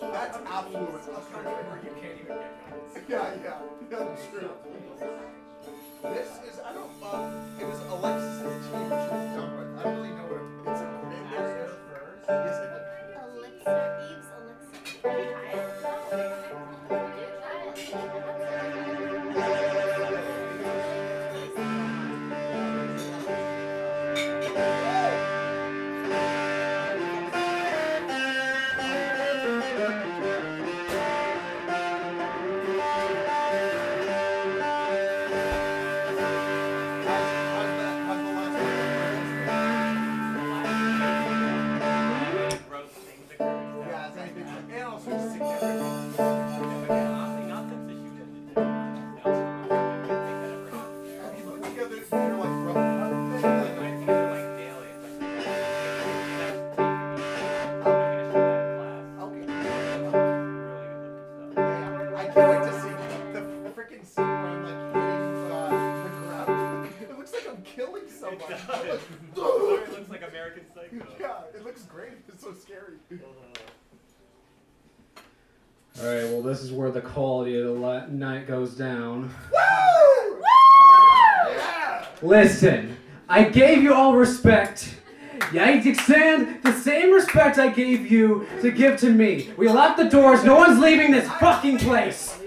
[SPEAKER 3] That's affluent Australia.
[SPEAKER 4] Where you can't even get guns.
[SPEAKER 3] Yeah, yeah, that's true. This is I don't. Um, it was Alexis and
[SPEAKER 9] goes down.
[SPEAKER 3] Woo!
[SPEAKER 9] Listen, I gave you all respect. Yeah, you extend the same respect I gave you to give to me. We locked the doors. No one's leaving this fucking place.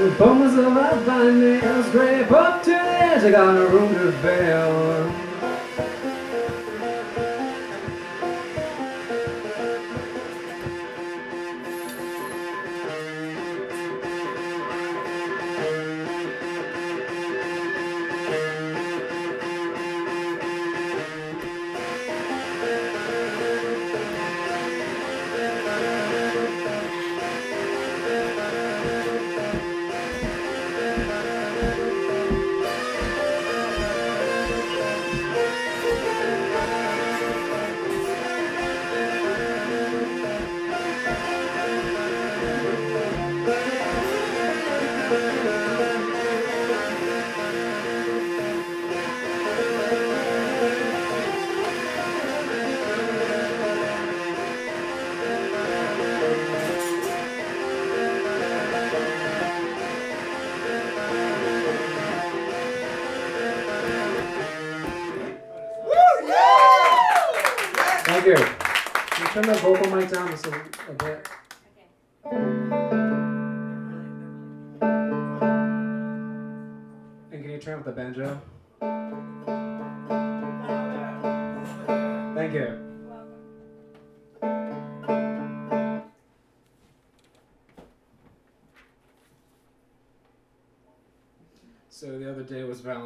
[SPEAKER 1] The
[SPEAKER 9] bones of my fine nails scrape up to the edge. I gotta room to
[SPEAKER 4] fail.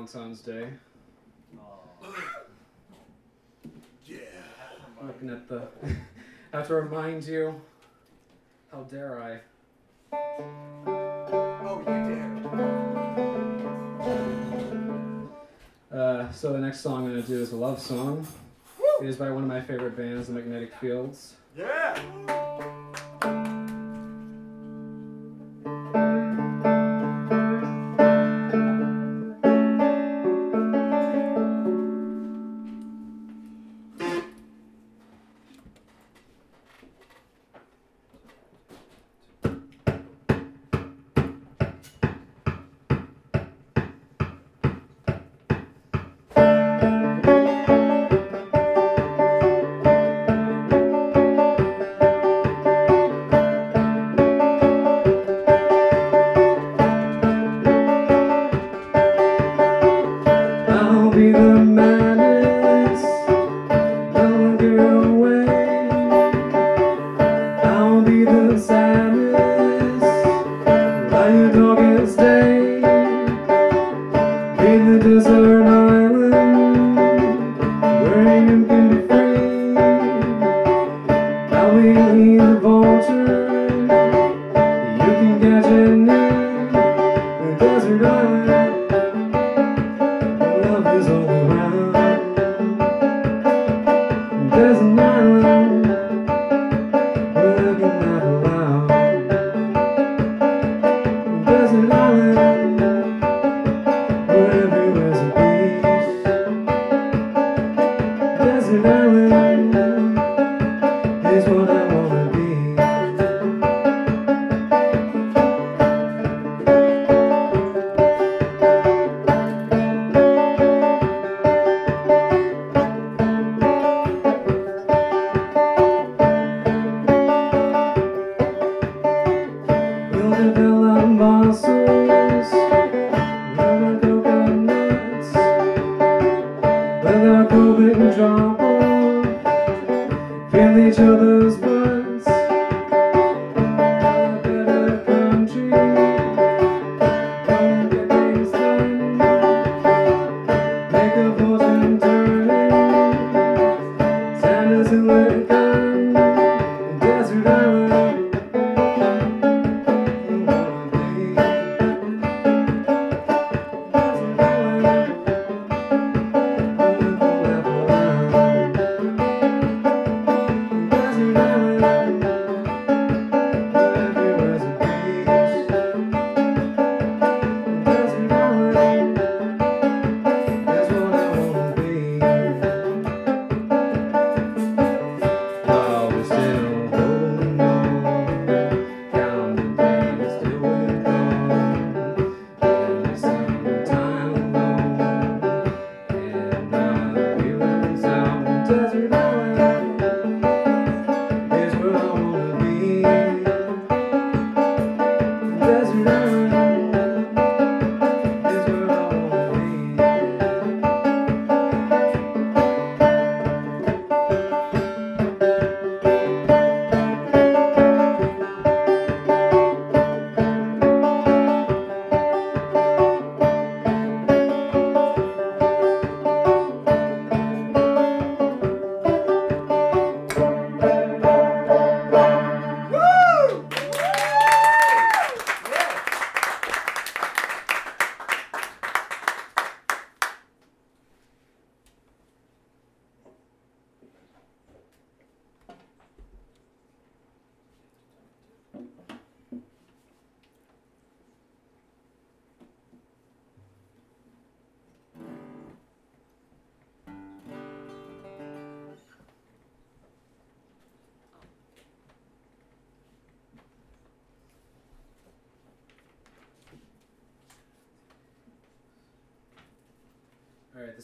[SPEAKER 4] Valentine's Day.
[SPEAKER 9] Yeah.
[SPEAKER 4] Looking at the. I have to remind you. How dare I?
[SPEAKER 9] Oh, you dare.
[SPEAKER 4] Uh, so the next song I'm gonna do is a love song. It is by one of my favorite bands, the Magnetic Fields.
[SPEAKER 9] Yeah.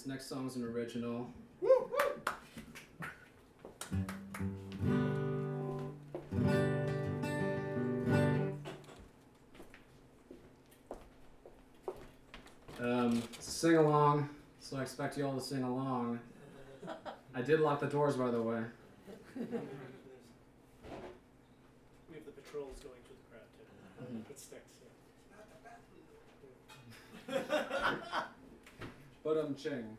[SPEAKER 4] This next song is an original. Um, sing along, so I expect you all to sing along. I did lock the doors, by the way.
[SPEAKER 1] We have the patrols going through the crowd too.
[SPEAKER 4] Mhm.
[SPEAKER 1] It sticks. Yeah.
[SPEAKER 9] But um ching.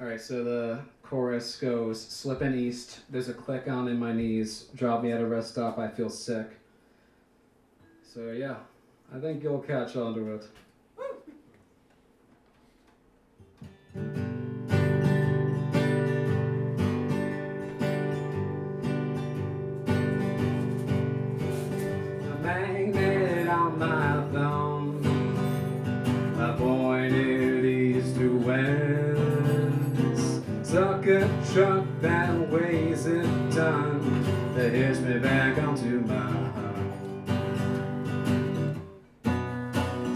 [SPEAKER 9] Alright, so the chorus goes slipping east, there's a click on in my knees, drop me at a rest stop, I feel sick. So yeah, I think you'll catch on to it. A ton that hits me back onto my heart.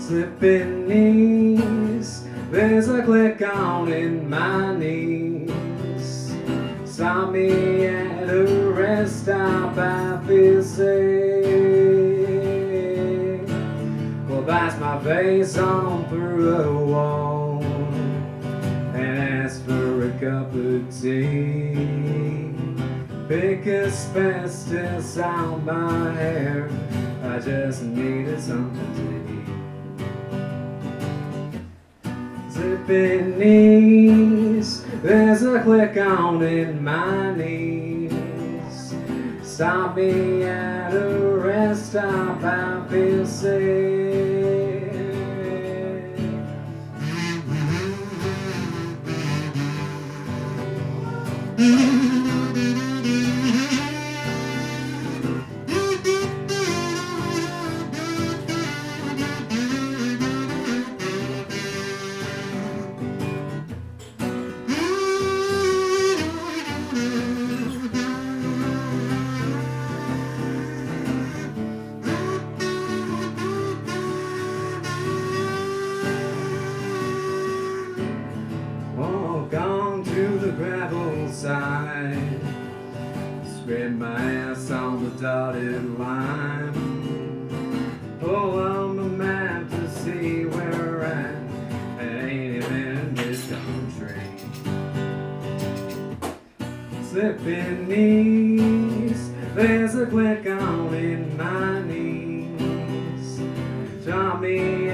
[SPEAKER 9] Slipping knees, there's a click on in my knees. Stop me at a rest stop, I feel safe. Well, that's my face on through a wall and ask for a cup of tea. Pick asbestos out my hair. I just needed something to eat. Zipping knees, there's a click on in my knees. Stop me at a rest stop, I feel safe. dotted line. Pull on the map to see where we're at. It ain't even this country. Slipping knees, there's a click on in my knees. Drop me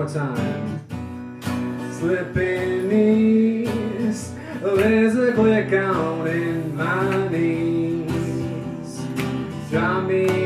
[SPEAKER 9] more time. Slipping knees, there's a click on in my knees. Drop me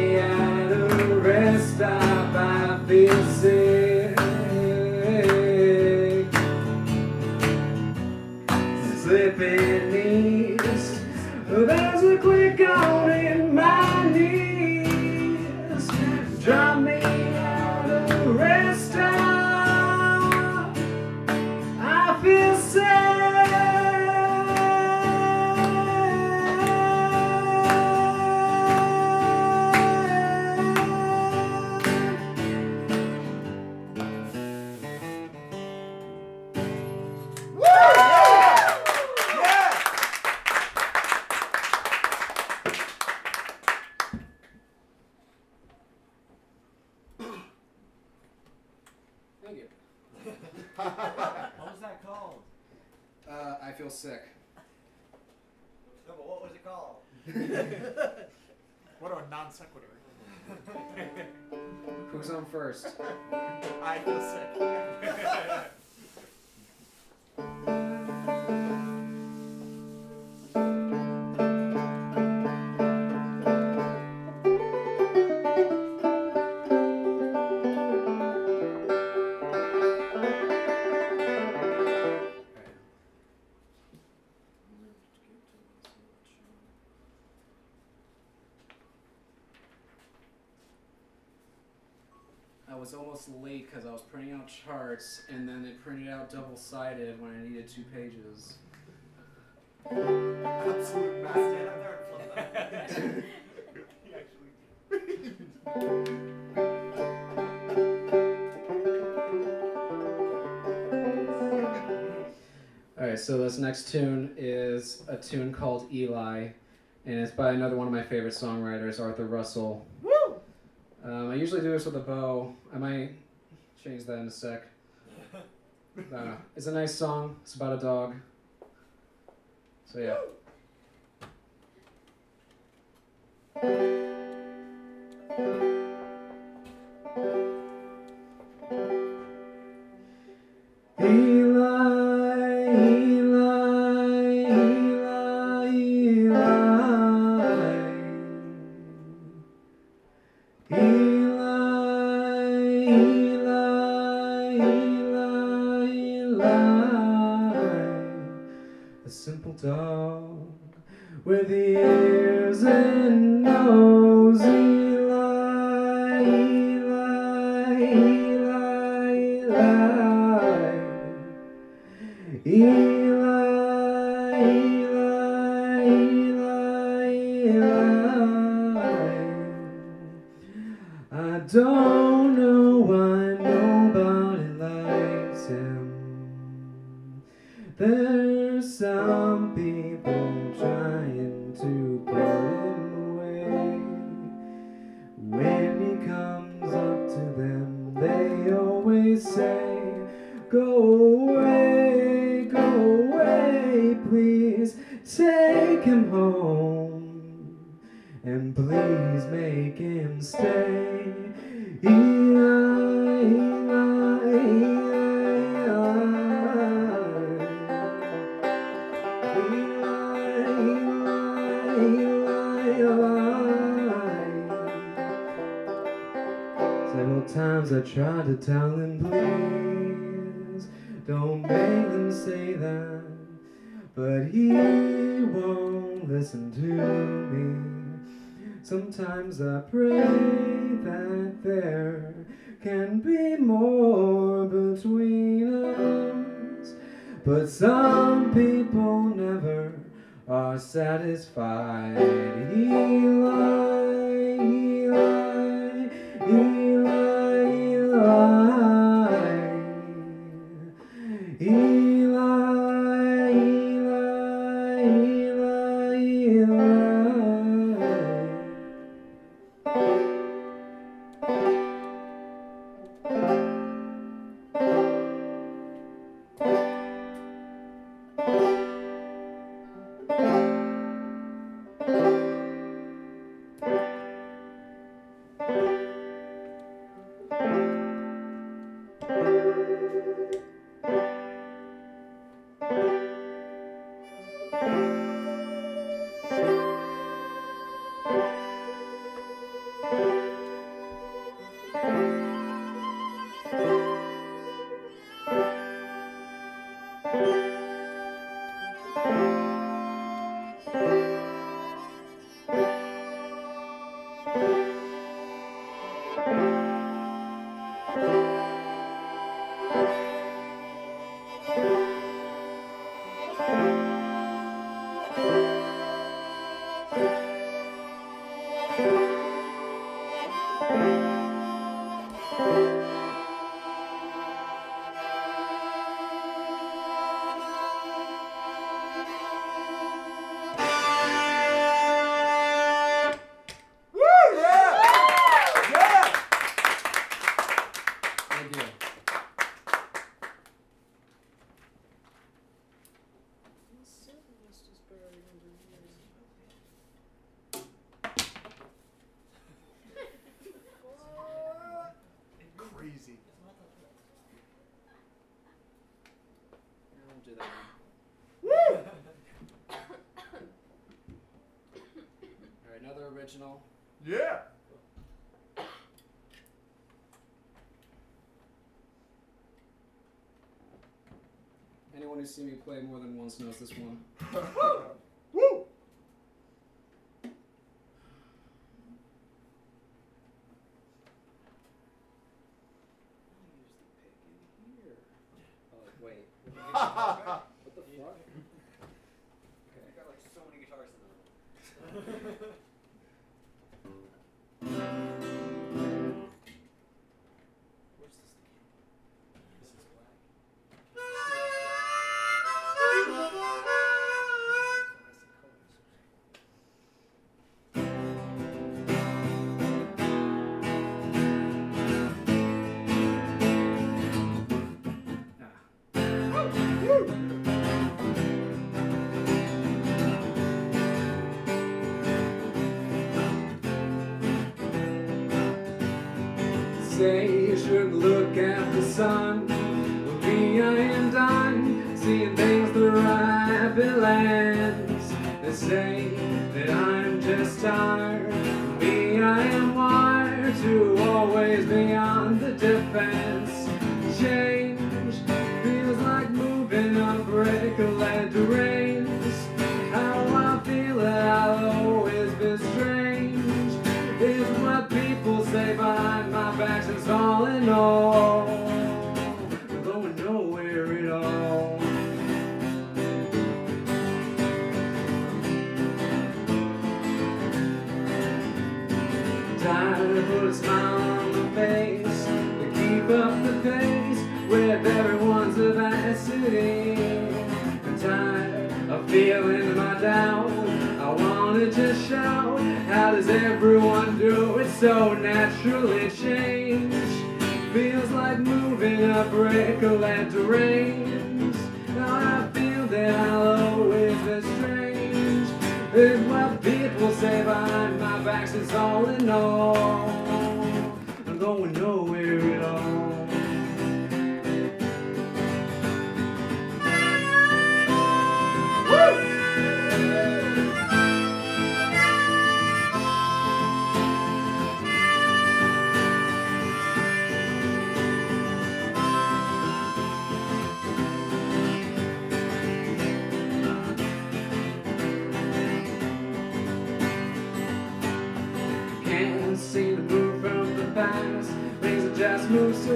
[SPEAKER 9] because I was printing out charts, and then they printed out double sided when I needed two pages.
[SPEAKER 3] Absolute master.
[SPEAKER 4] Stand up there and flip them.
[SPEAKER 3] He actually.
[SPEAKER 9] Alright, so this next tune is a tune called Eli, and it's by another one of my favorite songwriters, Arthur Russell.
[SPEAKER 1] Woo!
[SPEAKER 9] Um, I usually do this with a bow. I might change that in a sec. Uh, it's a nice song. It's about a dog. So yeah. There's some people trying to put him away. When he comes up to them, they always say, Go away, go away, please take him home. And please make him stay. I tried to tell him, please, don't make them say that. But he won't listen to me. Sometimes I pray that there can be more between us. But some people never are satisfied. Eli, who's seen me play more than once knows this one. sun. So naturally change? Feels like moving led to range. Now I feel that I'll always be strange. Is what people say behind my back since all in all. I'm going nowhere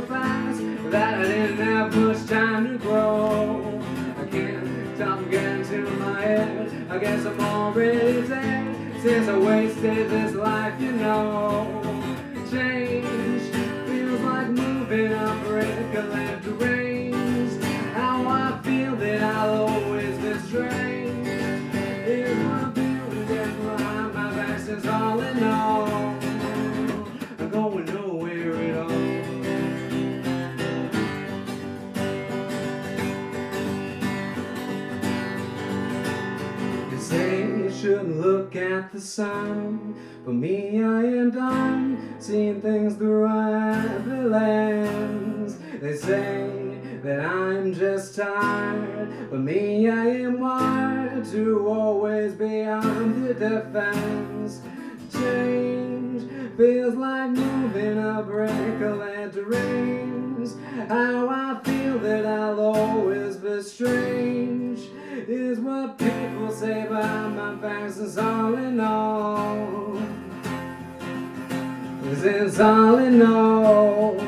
[SPEAKER 9] fast that I didn't have much time to grow. I can't stop getting to my head. I guess I'm already dead since I wasted this life, you know. At the sun. For me, I am done seeing things through every lens. They say that I'm just tired. For me, I am wired to always be on the defense. Change feels like moving a brick led to rings. How I feel that I'll always be strange is what people say behind my back since all in all. Since all in all.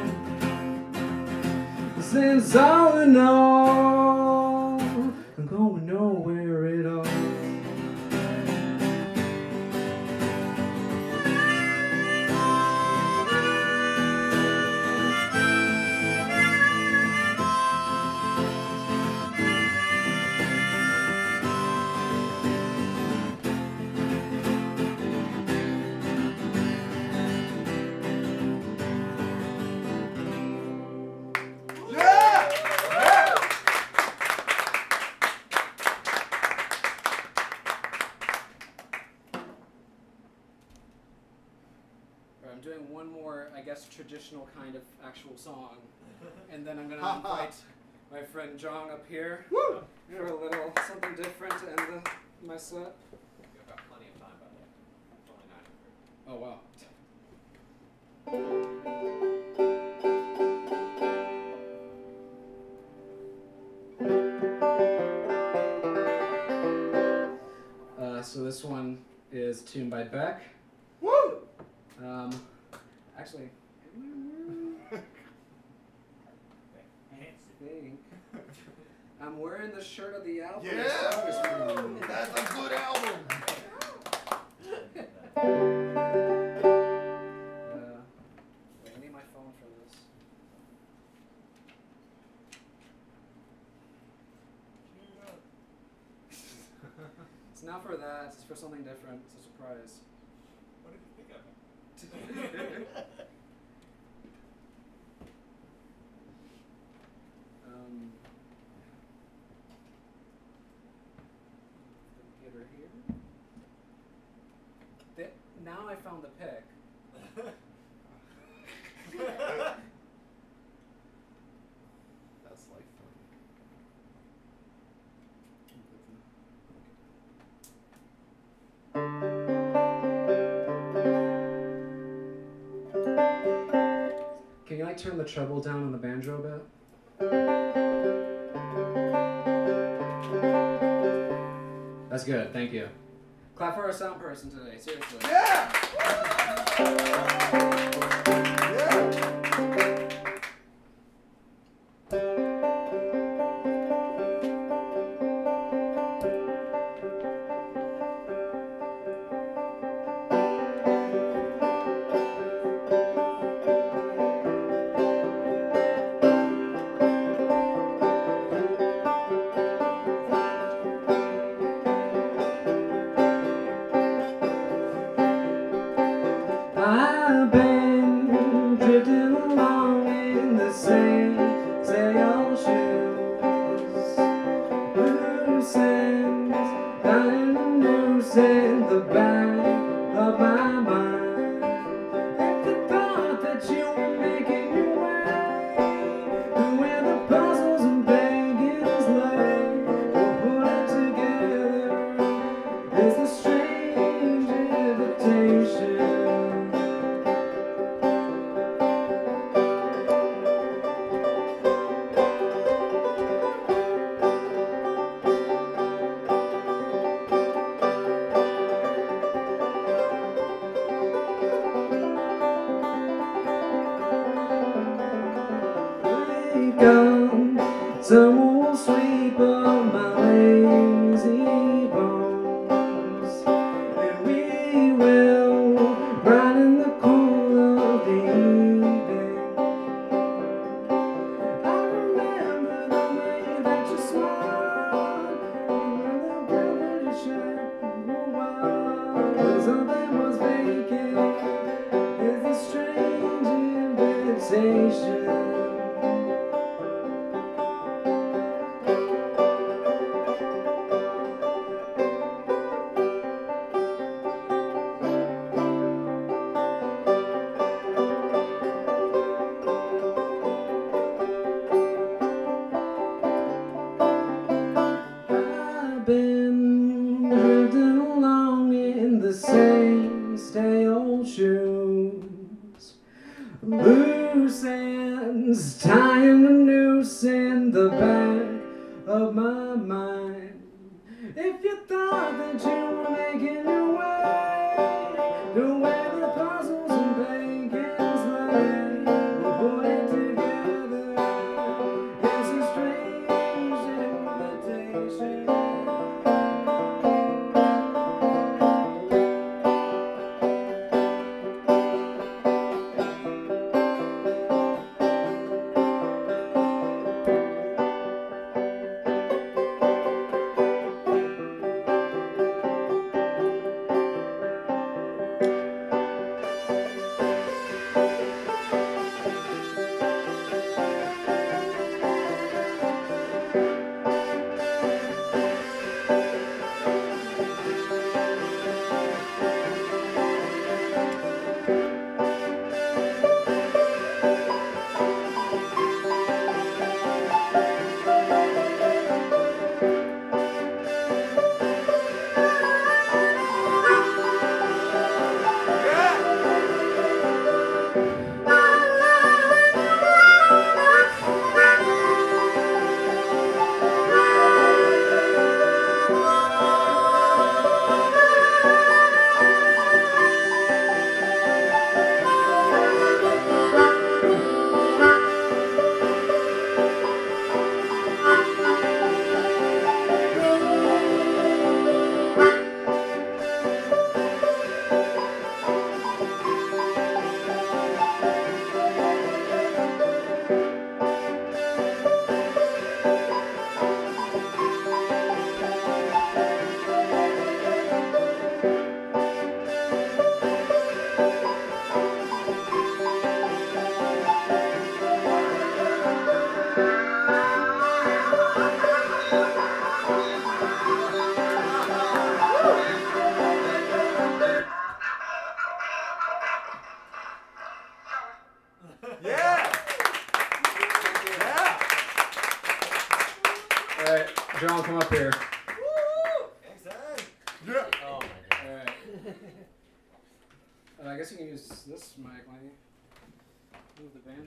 [SPEAKER 9] Since all in all. I'm going nowhere
[SPEAKER 6] traditional kind of actual song, and then I'm gonna invite my friend Jong up here
[SPEAKER 3] Woo!
[SPEAKER 6] for a little something different to end the, my set.
[SPEAKER 4] You've got plenty of time, by the way. Only nine hundred.
[SPEAKER 6] Oh wow. Uh, so this one is tuned by Beck.
[SPEAKER 3] Woo!
[SPEAKER 6] Um, actually, think I'm wearing the shirt of the album.
[SPEAKER 3] Yeah!
[SPEAKER 6] this song is from.
[SPEAKER 3] That's a good album. Uh, wait, I need my phone for this. It's not for that. It's for something different. It's a surprise.
[SPEAKER 4] What did you think of?
[SPEAKER 3] Um, computer here. Th- now I found the pic.
[SPEAKER 9] That's like fun.
[SPEAKER 10] Can you like turn the treble down on the banjo a bit? That's good, thank you.
[SPEAKER 3] Clap for our sound person today. Seriously.
[SPEAKER 9] Yeah! Yeah!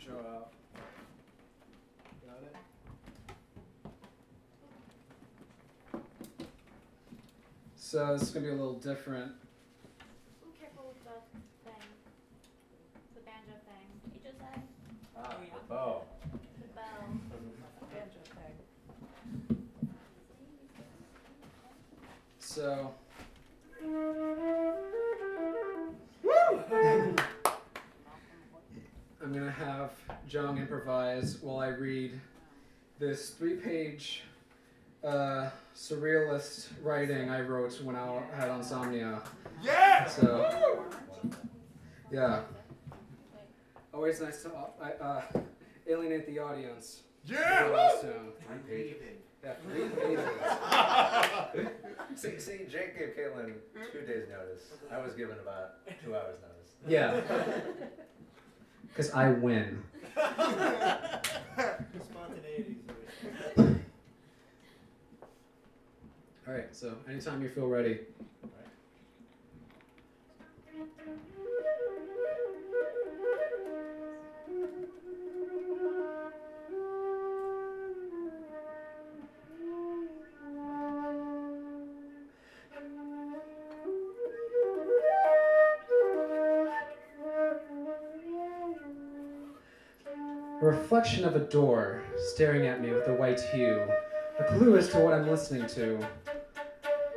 [SPEAKER 9] Move the out. Got it? So this is gonna be a little different.
[SPEAKER 7] Be careful with the thing. The banjo thing. You just said
[SPEAKER 5] Ah, the bow.
[SPEAKER 7] the bell.
[SPEAKER 11] Banjo thing.
[SPEAKER 9] So I'm gonna have Jong improvise while I read this three-page uh, surrealist writing I wrote when I had insomnia.
[SPEAKER 3] Yeah!
[SPEAKER 9] So yeah, always nice to uh, uh, alienate the audience.
[SPEAKER 3] Yeah!
[SPEAKER 9] Real soon.
[SPEAKER 12] Three pages.
[SPEAKER 9] Yeah, three.
[SPEAKER 5] See, see, Jake gave Kaitlyn two days notice. I was given about two hours notice.
[SPEAKER 9] Yeah. Because I win.
[SPEAKER 5] Spontaneity.
[SPEAKER 9] All right, so anytime you feel ready. Reflection of a door staring at me with a white hue, a clue as to what I'm listening to.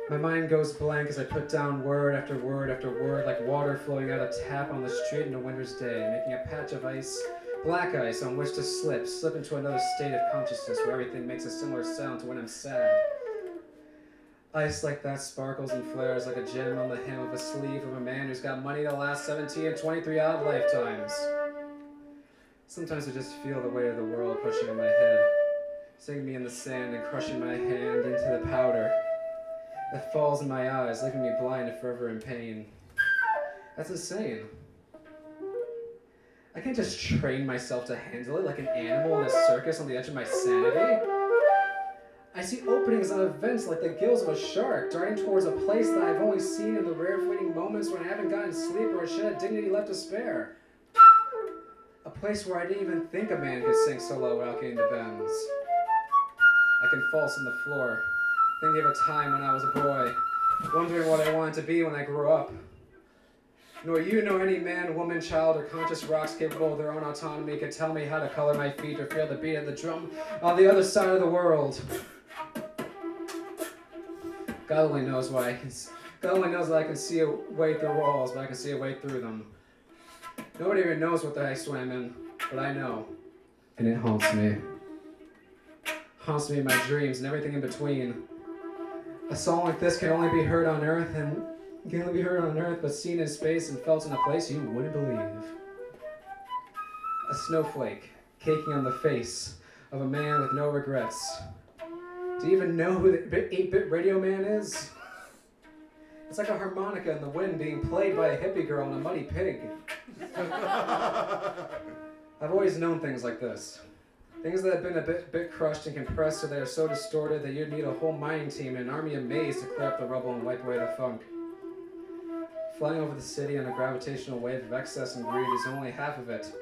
[SPEAKER 9] My mind goes blank as I put down word after word after word, like water flowing out a tap on the street in a winter's day, making a patch of ice, black ice on which to slip, slip into another state of consciousness where everything makes a similar sound to when I'm sad. Ice like that sparkles and flares like a gem on the hem of a sleeve of a man who's got money to last 17 and 23 odd lifetimes. Sometimes I just feel the weight of the world pushing on my head, sinking me in the sand and crushing my hand into the powder that falls in my eyes, leaving me blind and forever in pain. That's insane. I can't just train myself to handle it like an animal in a circus on the edge of my sanity. I see openings on events like the gills of a shark, darting towards a place that I've only seen in the rare fleeting moments when I haven't gotten sleep or a shed of dignity left to spare. Place where I didn't even think a man could sink so low without getting the bends. I can false on the floor, thinking of a time when I was a boy, wondering what I wanted to be when I grew up. Nor you nor any man, woman, child, or conscious rocks capable of their own autonomy could tell me how to color my feet or feel the beat of the drum on the other side of the world. God only knows why I can. God only knows that I can see a way through walls, but I can see a way through them. Nobody even knows what I swam in, but I know, and it haunts me. Haunts me in my dreams and everything in between. A song like this can only be heard on Earth, and can only be heard on Earth, but seen in space and felt in a place you wouldn't believe. A snowflake caking on the face of a man with no regrets. Do you even know who the 8 bit radio man is? It's like a harmonica in the wind being played by a hippie girl and a muddy pig. I've always known things like this. Things that have been a bit, bit crushed and compressed so they are so distorted that you'd need a whole mining team and an army of maize to clear up the rubble and wipe away the funk. Flying over the city on a gravitational wave of excess and greed is only half of it.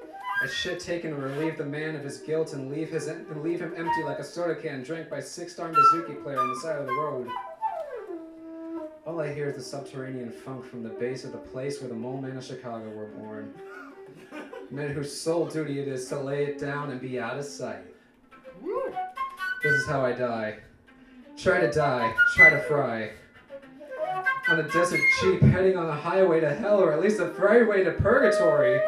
[SPEAKER 9] A shit taken to relieve the man of his guilt and leave his and leave him empty like a soda can drank by six-star Mizuki player on the side of the road. All I hear is the subterranean funk from the base of the place where the mole men of Chicago were born. Men whose sole duty it is to lay it down and be out of sight. This is how I die. Try to die, try to fry. On a desert jeep heading on a highway to hell or at least a freeway to purgatory.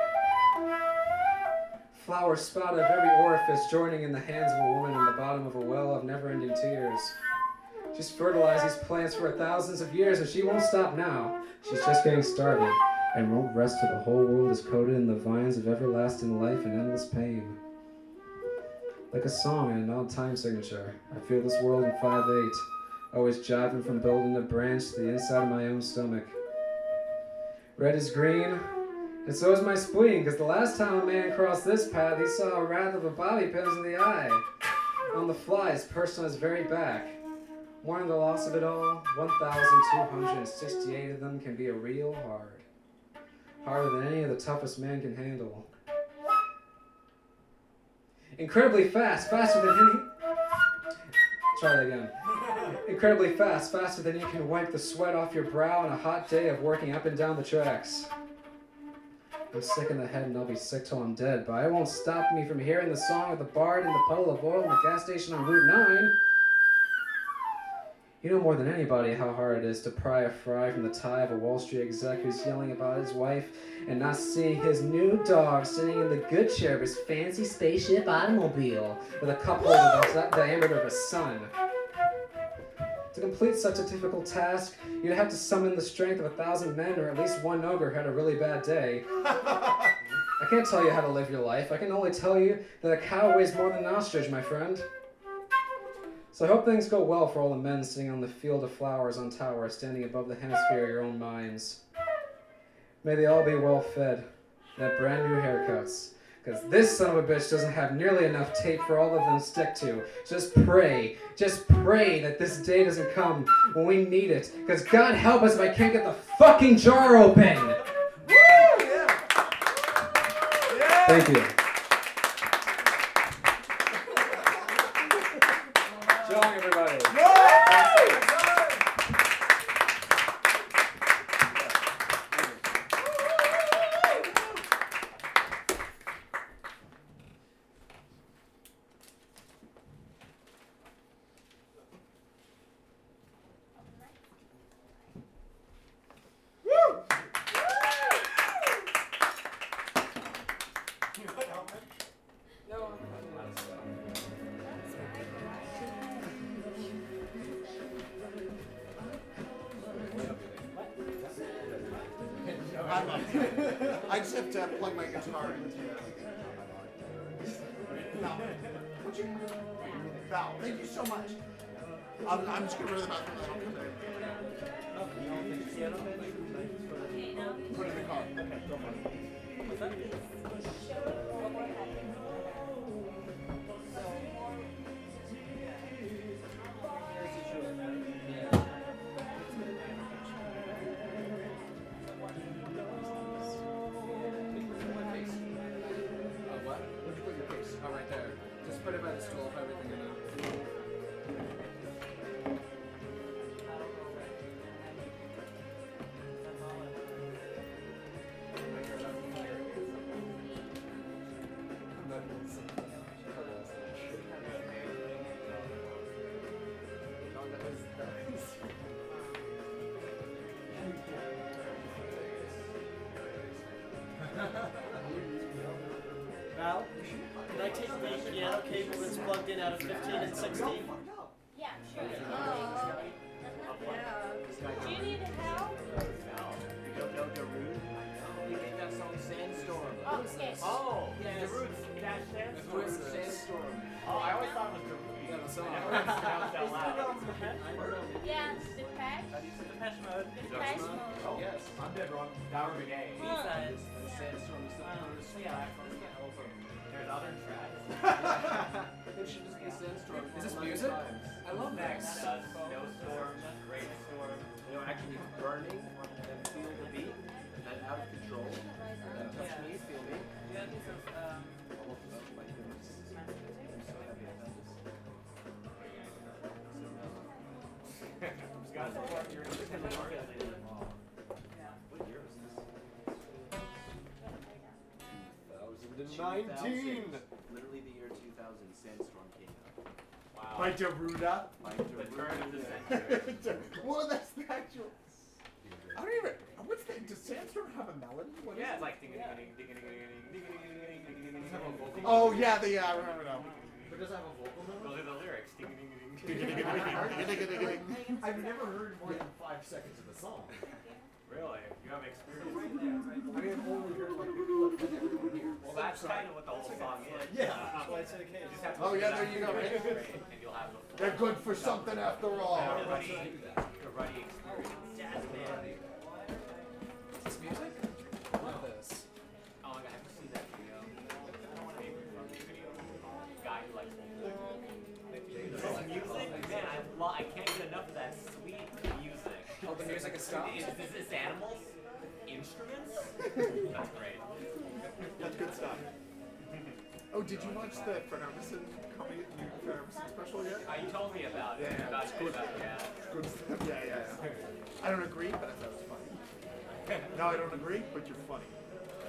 [SPEAKER 9] Flowers spout of every orifice joining in the hands of a woman in the bottom of a well of never ending tears. She's fertilized these plants for thousands of years and she won't stop now. She's just getting started and won't rest till the whole world is coated in the vines of everlasting life and endless pain. Like a song in an odd time signature, I feel this world in 5-8, always jiving from building a branch to the inside of my own stomach. Red is green, and so is my spleen, because the last time a man crossed this path, he saw a wrath of a bobby pins in the eye. On the flies, perched on his very back. Mourning the loss of it all, 1,268 of them can be a real hard. harder than any of the toughest man can handle. Incredibly fast, faster than any. Try that again. Incredibly fast, faster than you can wipe the sweat off your brow on a hot day of working up and down the tracks. I'm sick in the head and I'll be sick till I'm dead, but I won't stop me from hearing the song of the bard in the puddle of oil in the gas station on Route 9. You know more than anybody how hard it is to pry a fry from the tie of a Wall Street exec who's yelling about his wife and not seeing his new dog sitting in the good chair of his fancy spaceship automobile with a cup holder the diameter of a sun. To complete such a difficult task, you'd have to summon the strength of a thousand men or at least one ogre who had a really bad day. I can't tell you how to live your life. I can only tell you that a cow weighs more than an ostrich, my friend. So I hope things go well for all the men sitting on the field of flowers on tower, standing above the hemisphere of your own minds. May they all be well fed, have brand new haircuts. Because this son of a bitch doesn't have nearly enough tape for all of them to stick to. Just pray, just pray that this day doesn't come when we need it. Because God help us if I can't get the fucking jar open! Thank you.
[SPEAKER 3] Val,
[SPEAKER 1] can I take the piano cable that's plugged in out of 15 and 16?
[SPEAKER 7] Yeah, sure. Oh, Do you need help?
[SPEAKER 4] You don't know Darude? You made that song Sandstorm.
[SPEAKER 7] Oh, yes.
[SPEAKER 4] Oh, yes. Darude dash Sandstorm. Sandstorm. Oh, I always thought it was Darude.
[SPEAKER 6] Yeah, the song.
[SPEAKER 4] I never heard it pronounced out loud.
[SPEAKER 7] Yeah, Depeche.
[SPEAKER 4] Depeche Mode.
[SPEAKER 7] Depeche Mode.
[SPEAKER 4] Oh, yes. I'm dead wrong. Dower Brigade.
[SPEAKER 7] B-sides.
[SPEAKER 4] Sandstorm is the. Yeah, I forget over. There's other tracks.
[SPEAKER 6] It should just be Sandstorm. Is this
[SPEAKER 4] 11
[SPEAKER 6] music? I love
[SPEAKER 4] Next, uh, Snowstorm, Great Storm. You know, actually burning, and feel the beat, and then out of control. And then touch me,
[SPEAKER 3] 2019.
[SPEAKER 5] Literally the year 2000, Sandstorm came out.
[SPEAKER 4] Wow.
[SPEAKER 3] By Daruda.
[SPEAKER 5] By
[SPEAKER 4] The turn of the
[SPEAKER 5] Darude.
[SPEAKER 4] century.
[SPEAKER 3] well, that's the actual. I don't even. What's that? Does Sandstorm have a melody? What is
[SPEAKER 4] Yeah,
[SPEAKER 3] it?
[SPEAKER 4] it's like ding ding ding ding ding ding ding ding ding ding ding ding ding.
[SPEAKER 3] Oh yeah, the yeah, I remember now.
[SPEAKER 6] But does it have a vocal melody?
[SPEAKER 4] Those are the lyrics. Ding ding ding ding
[SPEAKER 3] Ding,
[SPEAKER 4] ding
[SPEAKER 3] ding,
[SPEAKER 4] ding
[SPEAKER 3] ding,
[SPEAKER 4] ding.
[SPEAKER 3] ding.
[SPEAKER 6] I've never heard more than five seconds of the song.
[SPEAKER 4] Really? You have experience.
[SPEAKER 6] I mean, I've only heard like the clip that everyone hears.
[SPEAKER 4] Well, that's kind of what the whole song is.
[SPEAKER 1] Yeah, that's why I said a
[SPEAKER 4] You just have to
[SPEAKER 3] Oh, yeah, there you go, right?
[SPEAKER 4] And you'll have the
[SPEAKER 3] They're good for something after all.
[SPEAKER 4] the ruddy, the ruddy experience.
[SPEAKER 1] Jazz band.
[SPEAKER 6] Is this music? I love this.
[SPEAKER 4] Oh my god, have you seen that video? Favorite fucking video. Guy who likes This music, man, I, lo- I can't get enough of that sweet music.
[SPEAKER 6] Oh, the music is stopped?
[SPEAKER 4] Is, is
[SPEAKER 3] Oh, did you watch the Fred Armisen comedy, new Fred Armisen special yet?
[SPEAKER 7] Uh, you told me about it.
[SPEAKER 3] Yeah,
[SPEAKER 7] about
[SPEAKER 3] it's
[SPEAKER 7] it,
[SPEAKER 3] good.
[SPEAKER 7] about- yeah.
[SPEAKER 3] It's good stuff. Yeah, yeah, yeah. I don't agree, but I thought it was funny. No, I don't agree, but you're funny.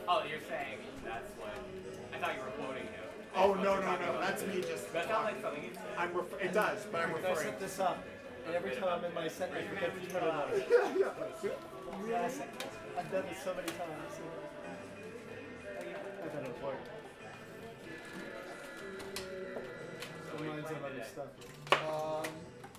[SPEAKER 7] Oh, you're saying that's what. I thought you were quoting him.
[SPEAKER 3] Oh no no no, that's me just.
[SPEAKER 7] That sounds like
[SPEAKER 3] talking.
[SPEAKER 7] something you'd say.
[SPEAKER 3] I'm refer- it does, but I'm referring.
[SPEAKER 4] I
[SPEAKER 3] referring.
[SPEAKER 4] set this up, and every time in my sentence, I forget to turn it on.
[SPEAKER 3] yeah, yeah.
[SPEAKER 4] Yes, I've done this so many times. I've been employed. Reminds me of other stuff.
[SPEAKER 3] Um,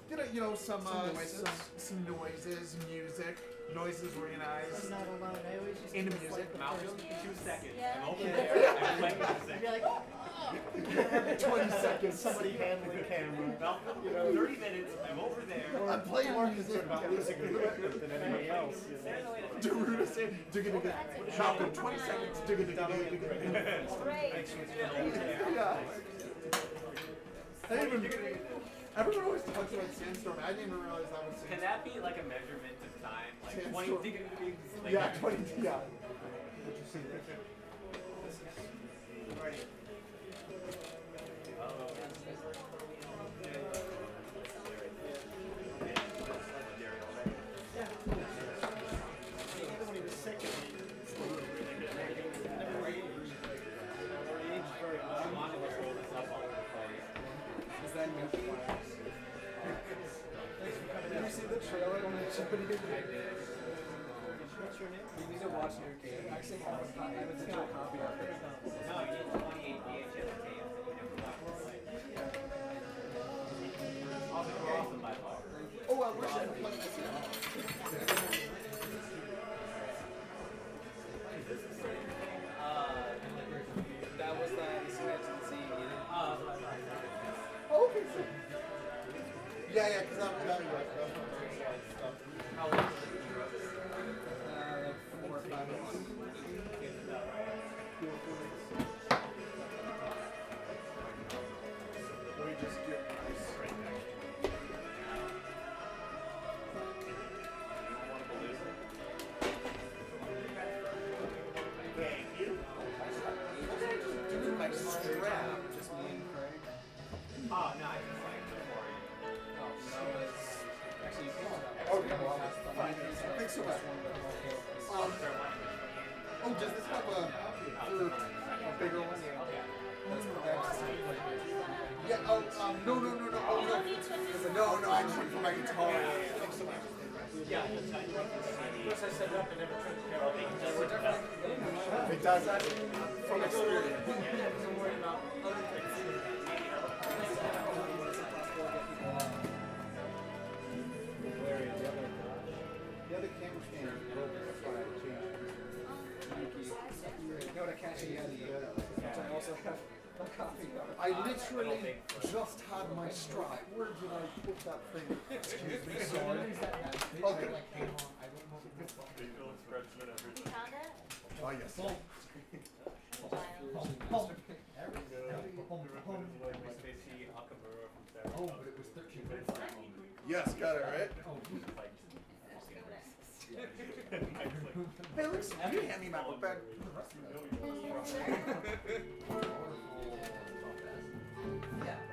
[SPEAKER 3] you know, you know some
[SPEAKER 4] Some
[SPEAKER 3] uh,
[SPEAKER 4] noises.
[SPEAKER 3] some, some noises, music, noises organized
[SPEAKER 1] I'm not alone. I always just
[SPEAKER 3] into music.
[SPEAKER 7] Malcolm, two seconds.
[SPEAKER 1] Yeah.
[SPEAKER 7] I'm over
[SPEAKER 4] Yeah.
[SPEAKER 7] there. I'm playing music.
[SPEAKER 1] You're like, oh.
[SPEAKER 3] 20 seconds.
[SPEAKER 4] Somebody handling camera.
[SPEAKER 7] Malcolm,
[SPEAKER 4] You know,
[SPEAKER 7] 30 minutes. I'm over there.
[SPEAKER 3] I'm playing
[SPEAKER 4] more
[SPEAKER 3] music.
[SPEAKER 4] concerned about losing equipment than anybody else. You know.
[SPEAKER 3] Daruda say, digga digga. Malcolm, 20 seconds. Digga digga digga digga. digga.
[SPEAKER 1] Great.
[SPEAKER 3] Yeah. I didn't even. Everyone always talks about sandstorm. I didn't even realize that was
[SPEAKER 7] Can
[SPEAKER 3] sandstorm.
[SPEAKER 7] that be like a measurement of time? Like 20 degrees? Like
[SPEAKER 3] Yeah, 20. Yeah.
[SPEAKER 4] Even when
[SPEAKER 3] my guitar. Thanks so much.
[SPEAKER 7] Yeah,
[SPEAKER 4] First I set it up and never turned the camera on.
[SPEAKER 3] It does that from experience.
[SPEAKER 6] Don't worry about
[SPEAKER 3] I literally just had my strap. Where did I put that thing? Excuse me, sorry. Okay.
[SPEAKER 5] You found it?
[SPEAKER 3] Oh, yes.
[SPEAKER 7] Oh,
[SPEAKER 3] but it was 13 Yes, got it, right? Hey, looks, you hand me my book back. Thank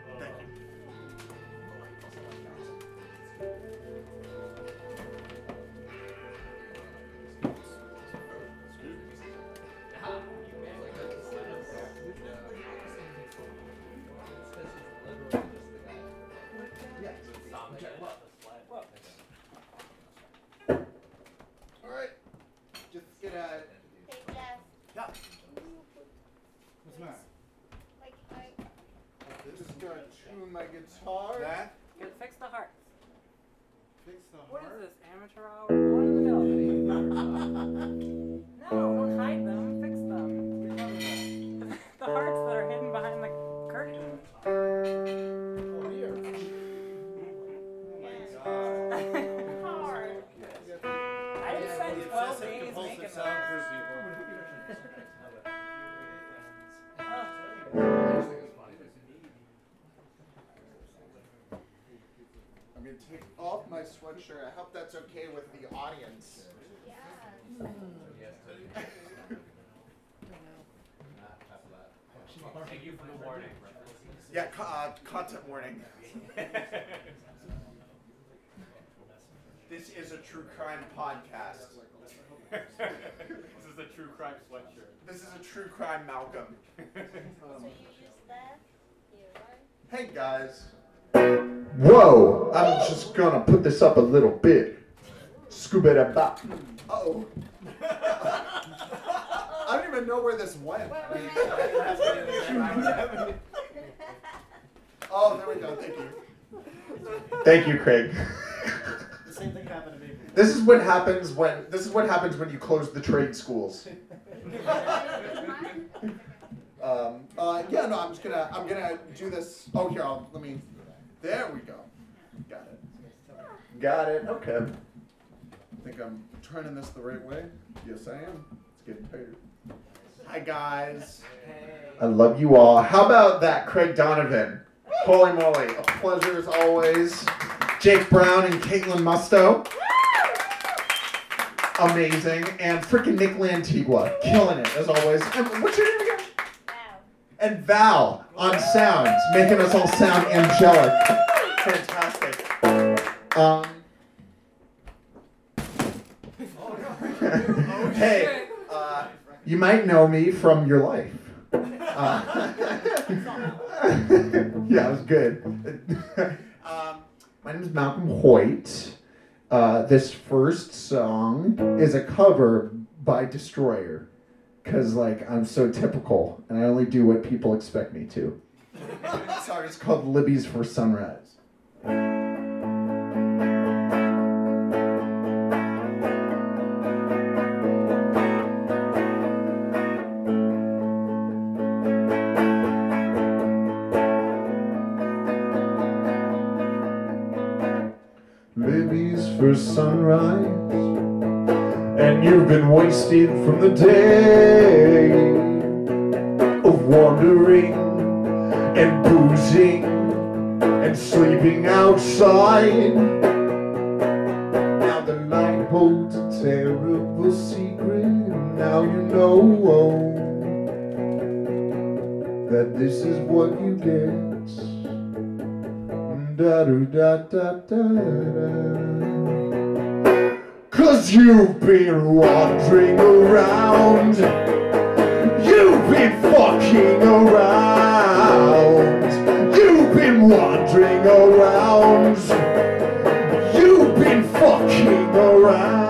[SPEAKER 3] guitar.
[SPEAKER 4] That?
[SPEAKER 11] Fix the hearts.
[SPEAKER 4] Fix the heart.
[SPEAKER 11] What is
[SPEAKER 4] heart.
[SPEAKER 11] this, amateur hour?
[SPEAKER 13] this is a true crime podcast.
[SPEAKER 4] this is a true crime sweatshirt.
[SPEAKER 13] This is a true crime Malcolm.
[SPEAKER 7] So you use that? Here, right?
[SPEAKER 13] Hey guys. Whoa! I'm just gonna put this up a little bit. Scuba da bop. Oh. I don't even know where this went. oh, there we go. Thank you. Thank you, Craig.
[SPEAKER 1] The same thing happened to me.
[SPEAKER 13] This is what happens when this is what happens when you close the trade schools. Um, uh, yeah, no, I'm just gonna I'm gonna do this. Oh, here, I'll let me. There we go. Got it. Got it. Okay. I think I'm turning this the right way. Yes, I am. It's getting tighter. Hi guys. I love you all. How about that, Craig Donovan? Holy moly, a pleasure as always. Jake Brown and Kaitlyn Musto. Amazing. And freaking Nick Lantigua. Killing it as always. And what's your name again? And Val on sounds, making us all sound angelic. Fantastic. Um, hey, uh, you might know me from your life. Uh, yeah, it was good. um, my name is Malcolm Hoyt. Uh, this first song is a cover by Destroyer. Because, like, I'm so typical and I only do what people expect me to. song it's called Libby's for Sunrise. Sunrise, and you've been wasted from the day of wandering and boozing and sleeping outside. Now the night holds a terrible secret, and now you know oh, that this is what you get. Da da da da da da. Cause you've been wandering around. You've been fucking around. You've been wandering around. You've been fucking around.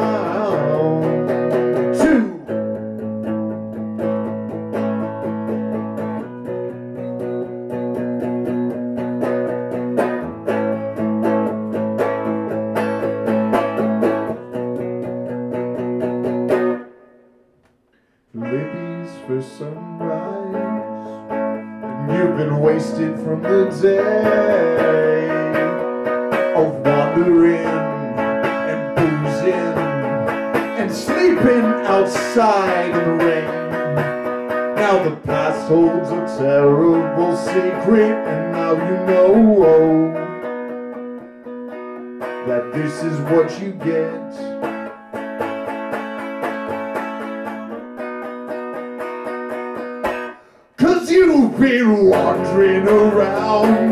[SPEAKER 13] Day of wandering and boozing and sleeping outside in the rain. Now the past holds a terrible secret, and now you know that this is what you get.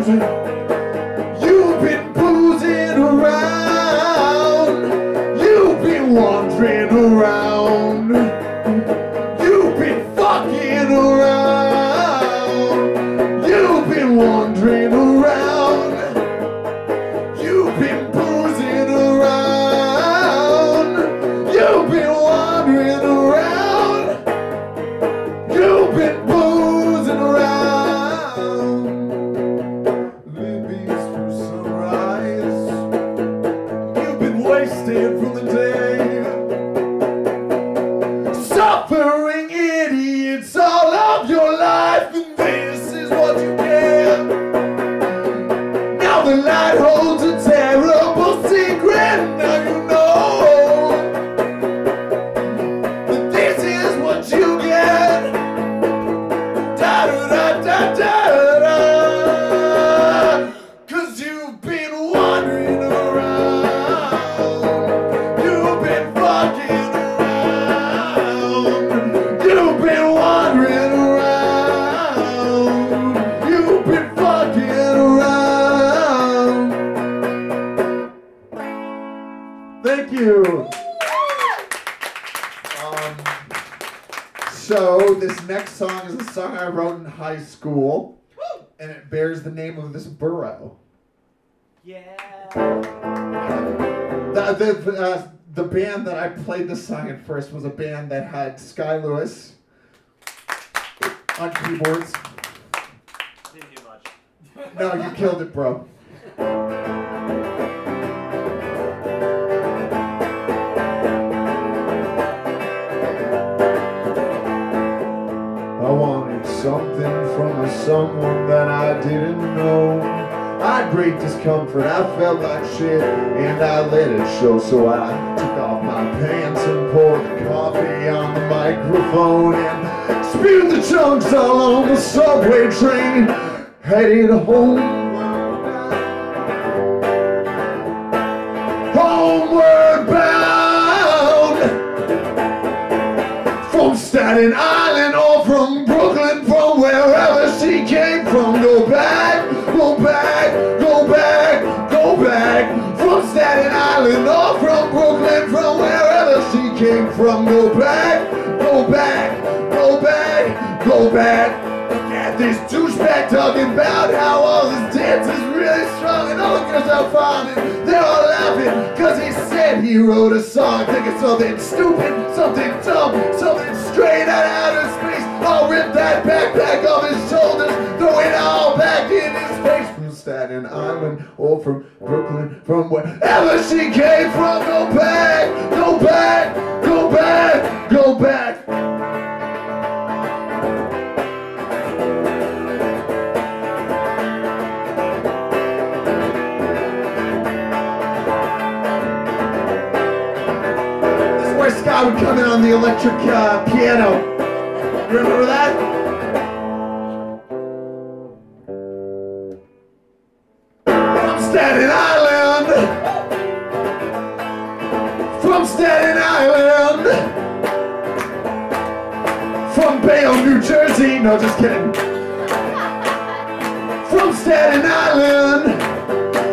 [SPEAKER 13] Around. Band that I played the song at first was a band that had Sky Lewis on keyboards.
[SPEAKER 14] Didn't do much.
[SPEAKER 13] No, you killed it, bro. I wanted something from a someone that I didn't know. I had great discomfort, I felt like shit, and I let it show. So I took off my pants and poured coffee on the microphone and spewed the chunks all on the subway train, headed home. Homeward bound from Staten Island or from Brooklyn, from wherever she came from. Go back, go back, go back, go back. From Staten Island or from Brooklyn, from wherever came from. Go back, go back, go back, go back. Look at this douchebag talking about how all his dance is really strong and all the girls are falling. they're all laughing cause he said he wrote a song thinking something stupid, something dumb, something straight out of outer space. I'll rip that backpack off his shoulders, throw it all back in Staten Island or from Brooklyn, from wherever she came from. Go back, go back, go back, go back. This is where Scott would come in on the electric uh, piano. You remember that? Staten Island. From Staten Island. From Bayonne, New Jersey. No, just kidding. From Staten Island.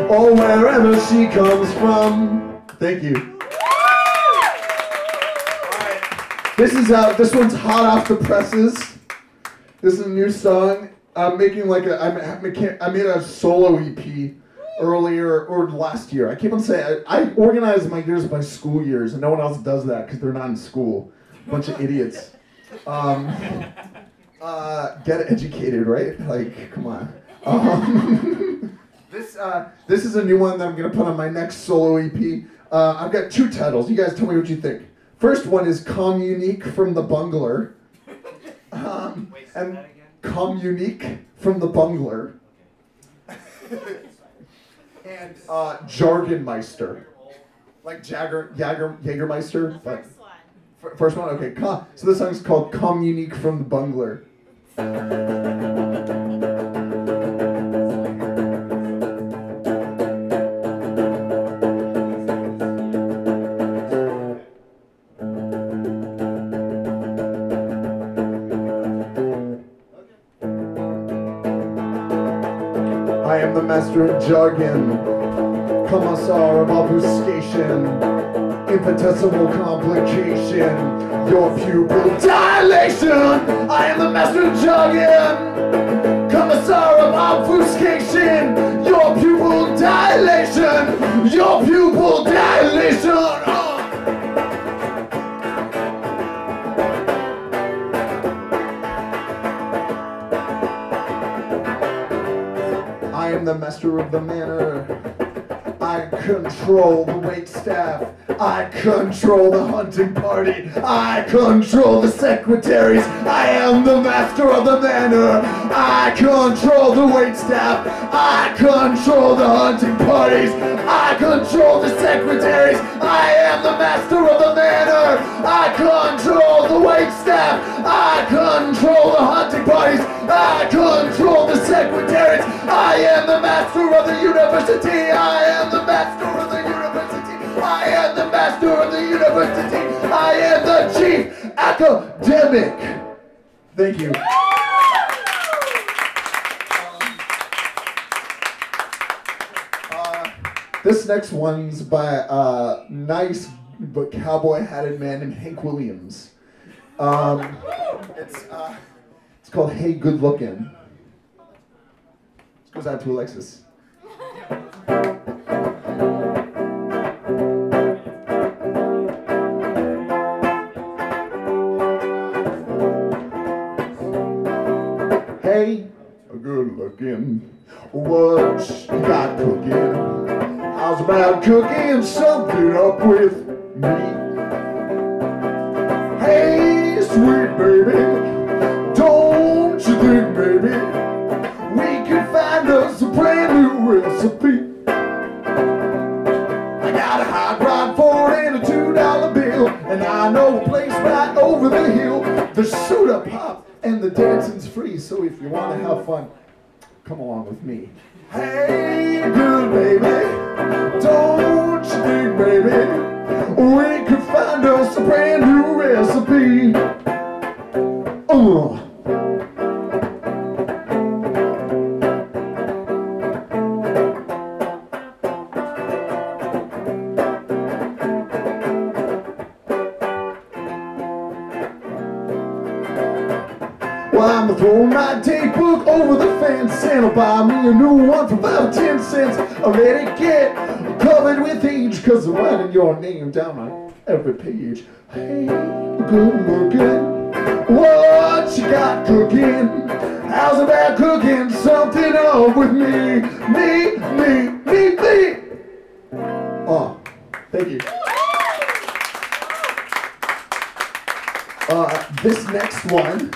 [SPEAKER 13] Or wherever she comes from. Thank you. This is uh, this one's hot off the presses. This is a new song. I'm making like a I'm, I made a solo EP earlier or last year. I keep on saying I, I organize my years by school years, and no one else does that because they're not in school. Bunch of idiots. Um, uh, get educated, right? Like, come on. Um, this uh, this is a new one that I'm gonna put on my next solo EP. Uh, I've got two titles. You guys tell me what you think. First one is Communique from the Bungler. Um, and Communique from the Bungler. and uh, Jargonmeister. Like Jagger, Jagger, Jägermeister. But Fir- First one, okay. Co- So this song's called Communique from the Bungler. Jargon, commissar of obfuscation, infinitesimal complication, your pupil dilation. I am the master of jargon, commissar of obfuscation, your pupil dilation, your pupil dilation. Am the master of the manor. I control the wait staff. I control the hunting party. I control the secretaries. I am the master of the manor. I control the wait staff. I control the hunting parties. I control the secretaries. I am the master of the manor. I control the wait staff. I control the hunting parties. I control the secretaries. I am the master of the university. I am the master of the university. I am the master of the university. I am the chief academic. Thank you. This next one's by a nice but cowboy hatted man named Hank Williams. Um, it's uh, it's called Hey Good Looking. This goes out to Alexis. Hey, good looking. What you got cooking? How's about cooking something up with me? Hey, sweet baby, don't you think, baby, we can find us a brand new recipe? I got a hot rod for and a two dollar bill, and I know a place right over the hill. The soda pop and the dancing's free, so if you want to have fun, come along with me. Hey, good baby, don't you think, baby? We could find us a brand new recipe. Uh. Well, I'ma throw my date book over the and I'll buy me a new one for or ten cents. I'll let it get covered with age, cause I'm writing your name down on every page. Hey, good looking, what you got cooking? How's about cooking something up with me? Me, me, me, me. Oh, thank you. Uh, this next one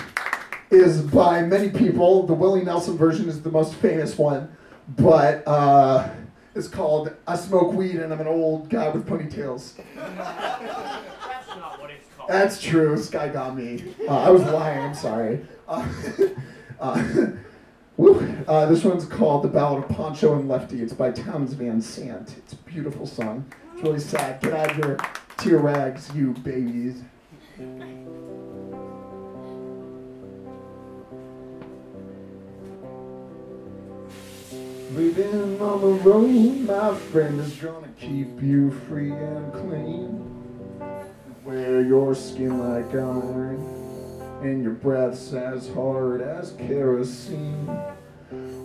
[SPEAKER 13] is by many people. The Willie Nelson version is the most famous one, but uh, it's called "I Smoke Weed and I'm an Old Guy with Ponytails."
[SPEAKER 15] That's not what it's called.
[SPEAKER 13] That's true. This guy got me. Uh, I was lying. I'm sorry. Uh, uh, woo. Uh, this one's called "The Ballad of Pancho and Lefty." It's by Townes Van Zandt. It's a beautiful song. It's really sad. Get out of your tear rags, you babies. Living on the road, my friend, is gonna keep you free and clean. Wear your skin like iron, and your breath's as hard as kerosene.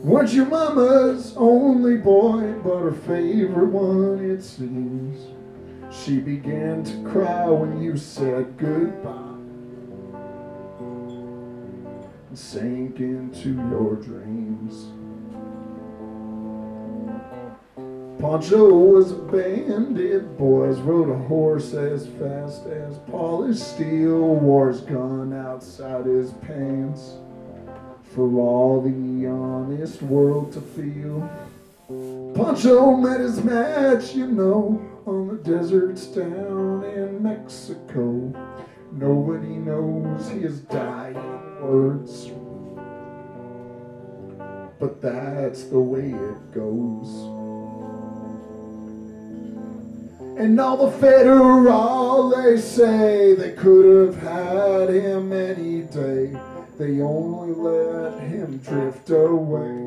[SPEAKER 13] Weren't your mama's only boy, but her favorite one, it seems. She began to cry when you said goodbye and sank into your dreams. Pancho was a bandit, boys rode a horse as fast as polished steel, his gun outside his pants for all the honest world to feel. Pancho met his match, you know, on the deserts down in Mexico. Nobody knows his dying words, but that's the way it goes. And all the federal, they say they could have had him any day. They only let him drift away.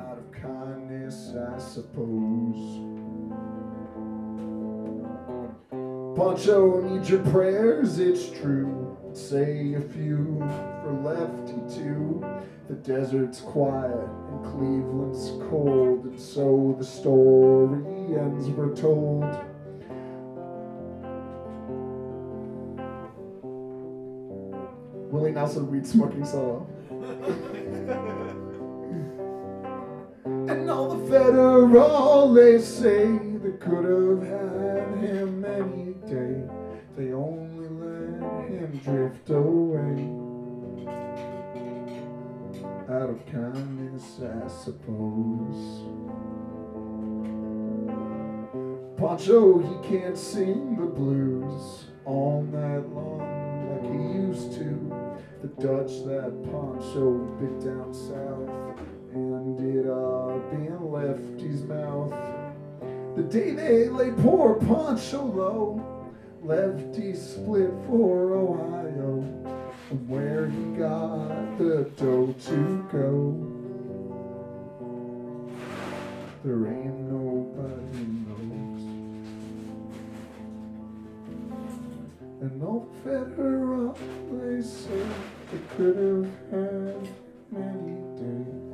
[SPEAKER 13] Out of kindness, I suppose. Pancho needs your prayers, it's true. Say a few for Lefty too. The desert's quiet and Cleveland's cold, and so the story ends we're told. Willie Nelson weed smoking solo. and all the federal they say they could have had him any day. They only drift away out of kindness, I suppose. Pancho, he can't sing the blues all night long like he used to. The Dutch that Pancho bit down south ended up in Lefty's mouth. The day they laid poor Pancho low, Lefty split for Ohio from where he got the dough to go. There ain't nobody knows. And all fed her up, they could have had many days.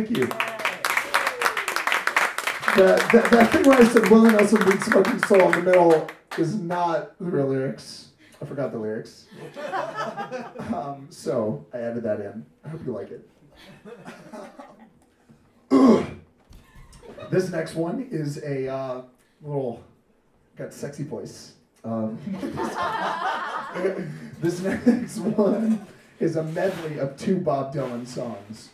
[SPEAKER 13] Thank you. That, that, that thing where I said Willie Nelson beat smoking soul in the middle is not the real lyrics. I forgot the lyrics. Um, so I added that in. I hope you like it. this next one is a uh, little got sexy voice. Um, this next one is a medley of two Bob Dylan songs.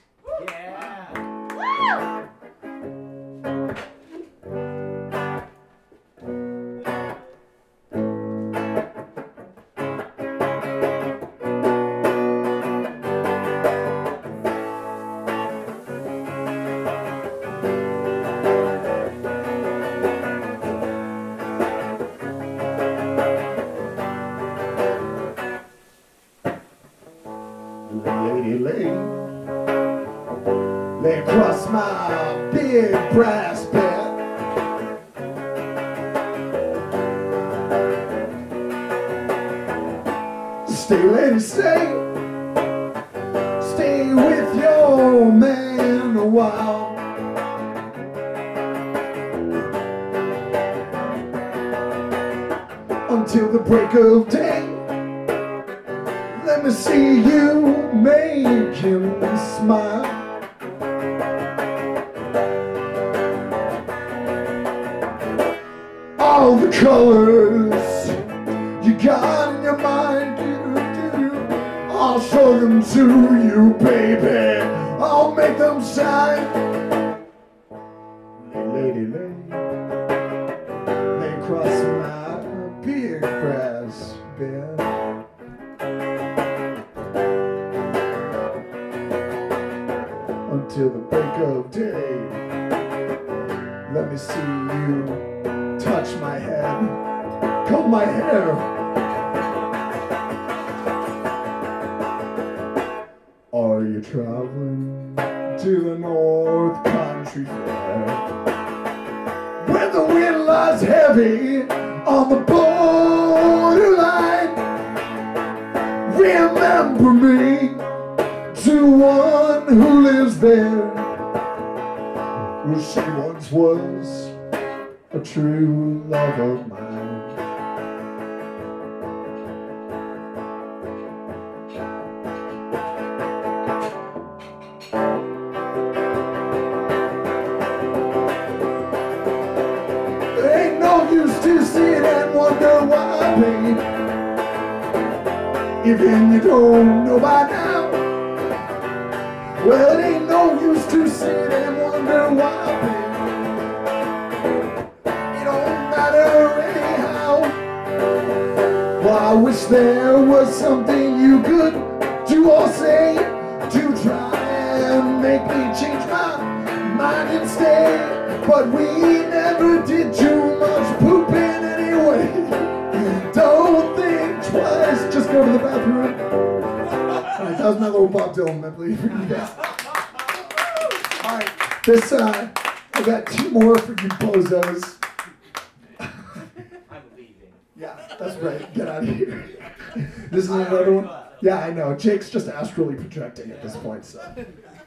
[SPEAKER 13] Projecting at this point, so.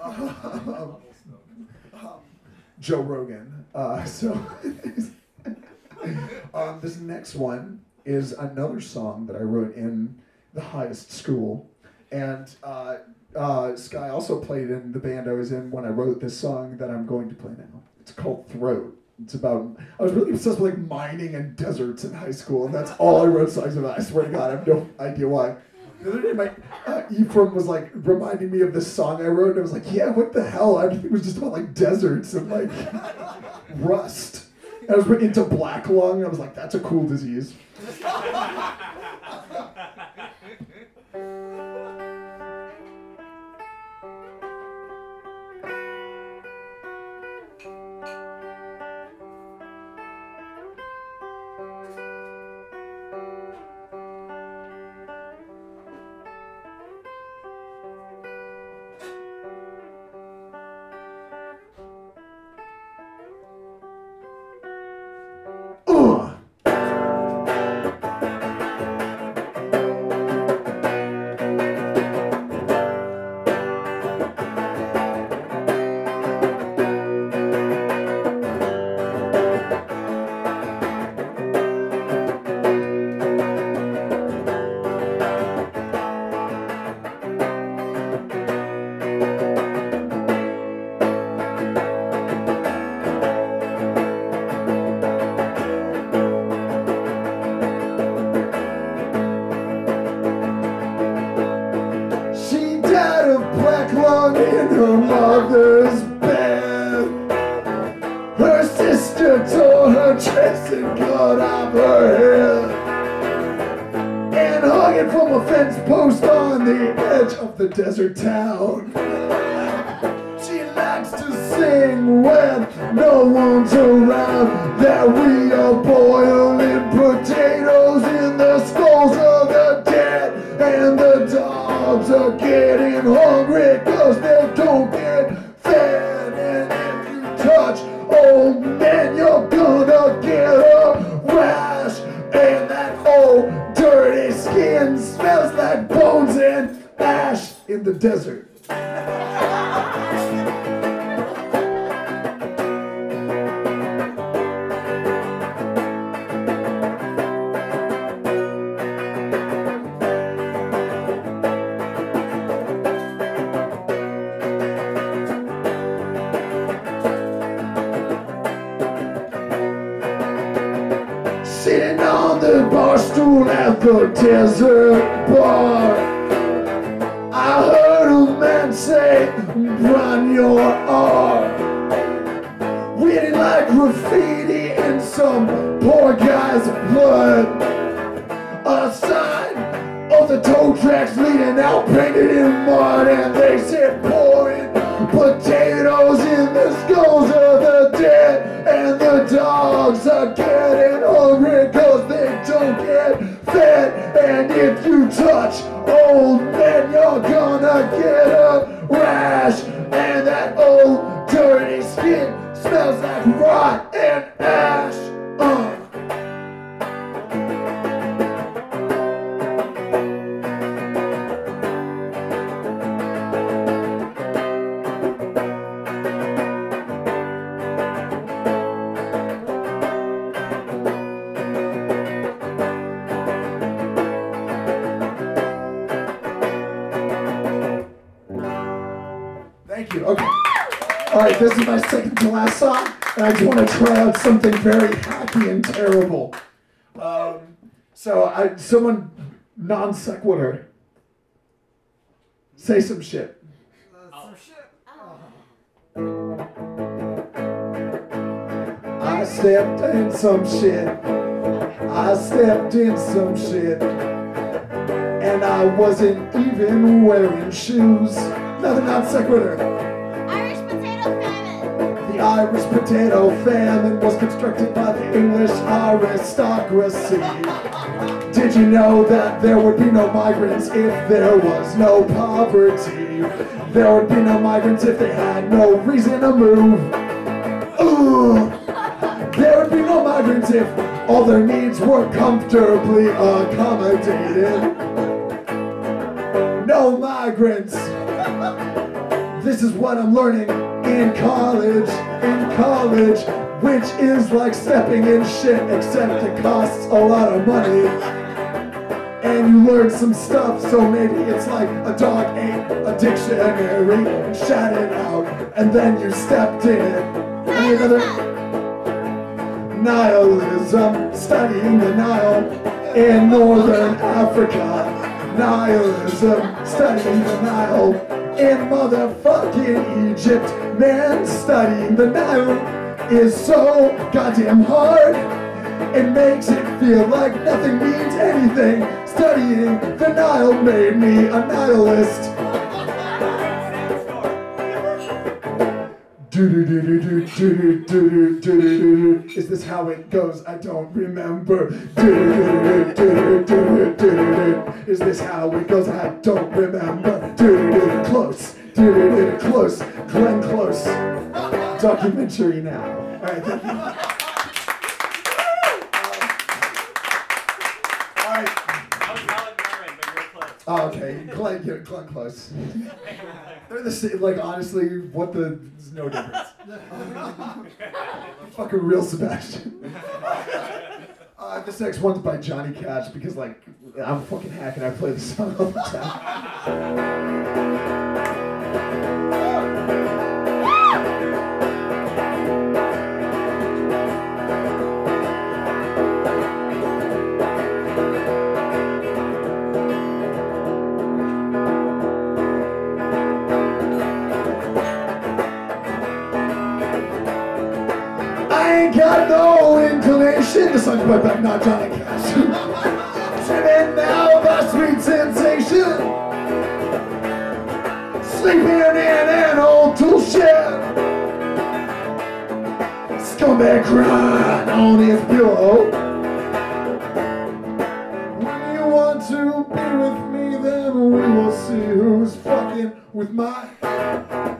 [SPEAKER 13] Um, Joe Rogan. Uh, so, um, this next one is another song that I wrote in the highest school. And uh, uh, Sky also played in the band I was in when I wrote this song that I'm going to play now. It's called Throat. It's about, I was really obsessed with like mining and deserts in high school, and that's all I wrote songs about. I swear to God, I have no idea why. The other day, my uh, Ephraim was like reminding me of this song I wrote, and I was like, yeah, what the hell? Everything was just about like deserts and like rust. And I was into black lung, I was like, that's a cool disease. Someone non sequitur. Say some shit.
[SPEAKER 3] Some shit.
[SPEAKER 13] I stepped in some shit. I stepped in some shit. And I wasn't even wearing shoes. Another non sequitur.
[SPEAKER 7] Irish potato famine.
[SPEAKER 13] The Irish potato famine was constructed by the English aristocracy. Did you know that there would be no migrants if there was no poverty? There would be no migrants if they had no reason to move. There would be no migrants if all their needs were comfortably accommodated. No migrants. This is what I'm learning in college, in college, which is like stepping in shit, except it costs a lot of money. And you learn some stuff, so maybe it's like a dog ate a dictionary and shat it out, and then you stepped in it. Any other? Nihilism, studying the Nile in northern Africa. Nihilism, studying the Nile in motherfucking Egypt. Man, studying the Nile is so goddamn hard. It makes it feel like nothing means anything. Studying the Nile made me a nihilist. Is this how it goes? I don't remember. Is this how it goes? I don't remember. Close. Close. Glenn Close. Documentary now. All right. Oh, okay. Glenn, yeah, Glenn Close. They're the same. Like honestly, what the? There's no difference. Fucking real Sebastian. Uh, this next one's by Johnny Cash because like I'm fucking hacking. I play the song all the time. Sing the song right back, not Johnny Cash. Driven now by sweet sensation. Sleeping in an old tool shed. Scumbag crying on his pillow. When you want to be with me, then we will see who's fucking with my.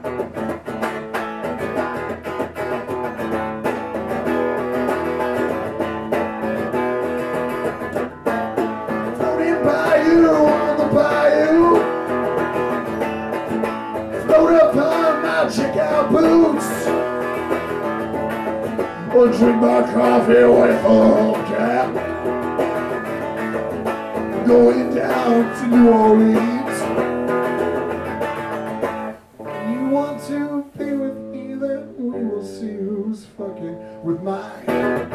[SPEAKER 13] Or drink my coffee with a cap. Going down to New Orleans. You want to be with me, then we will see who's fucking with my.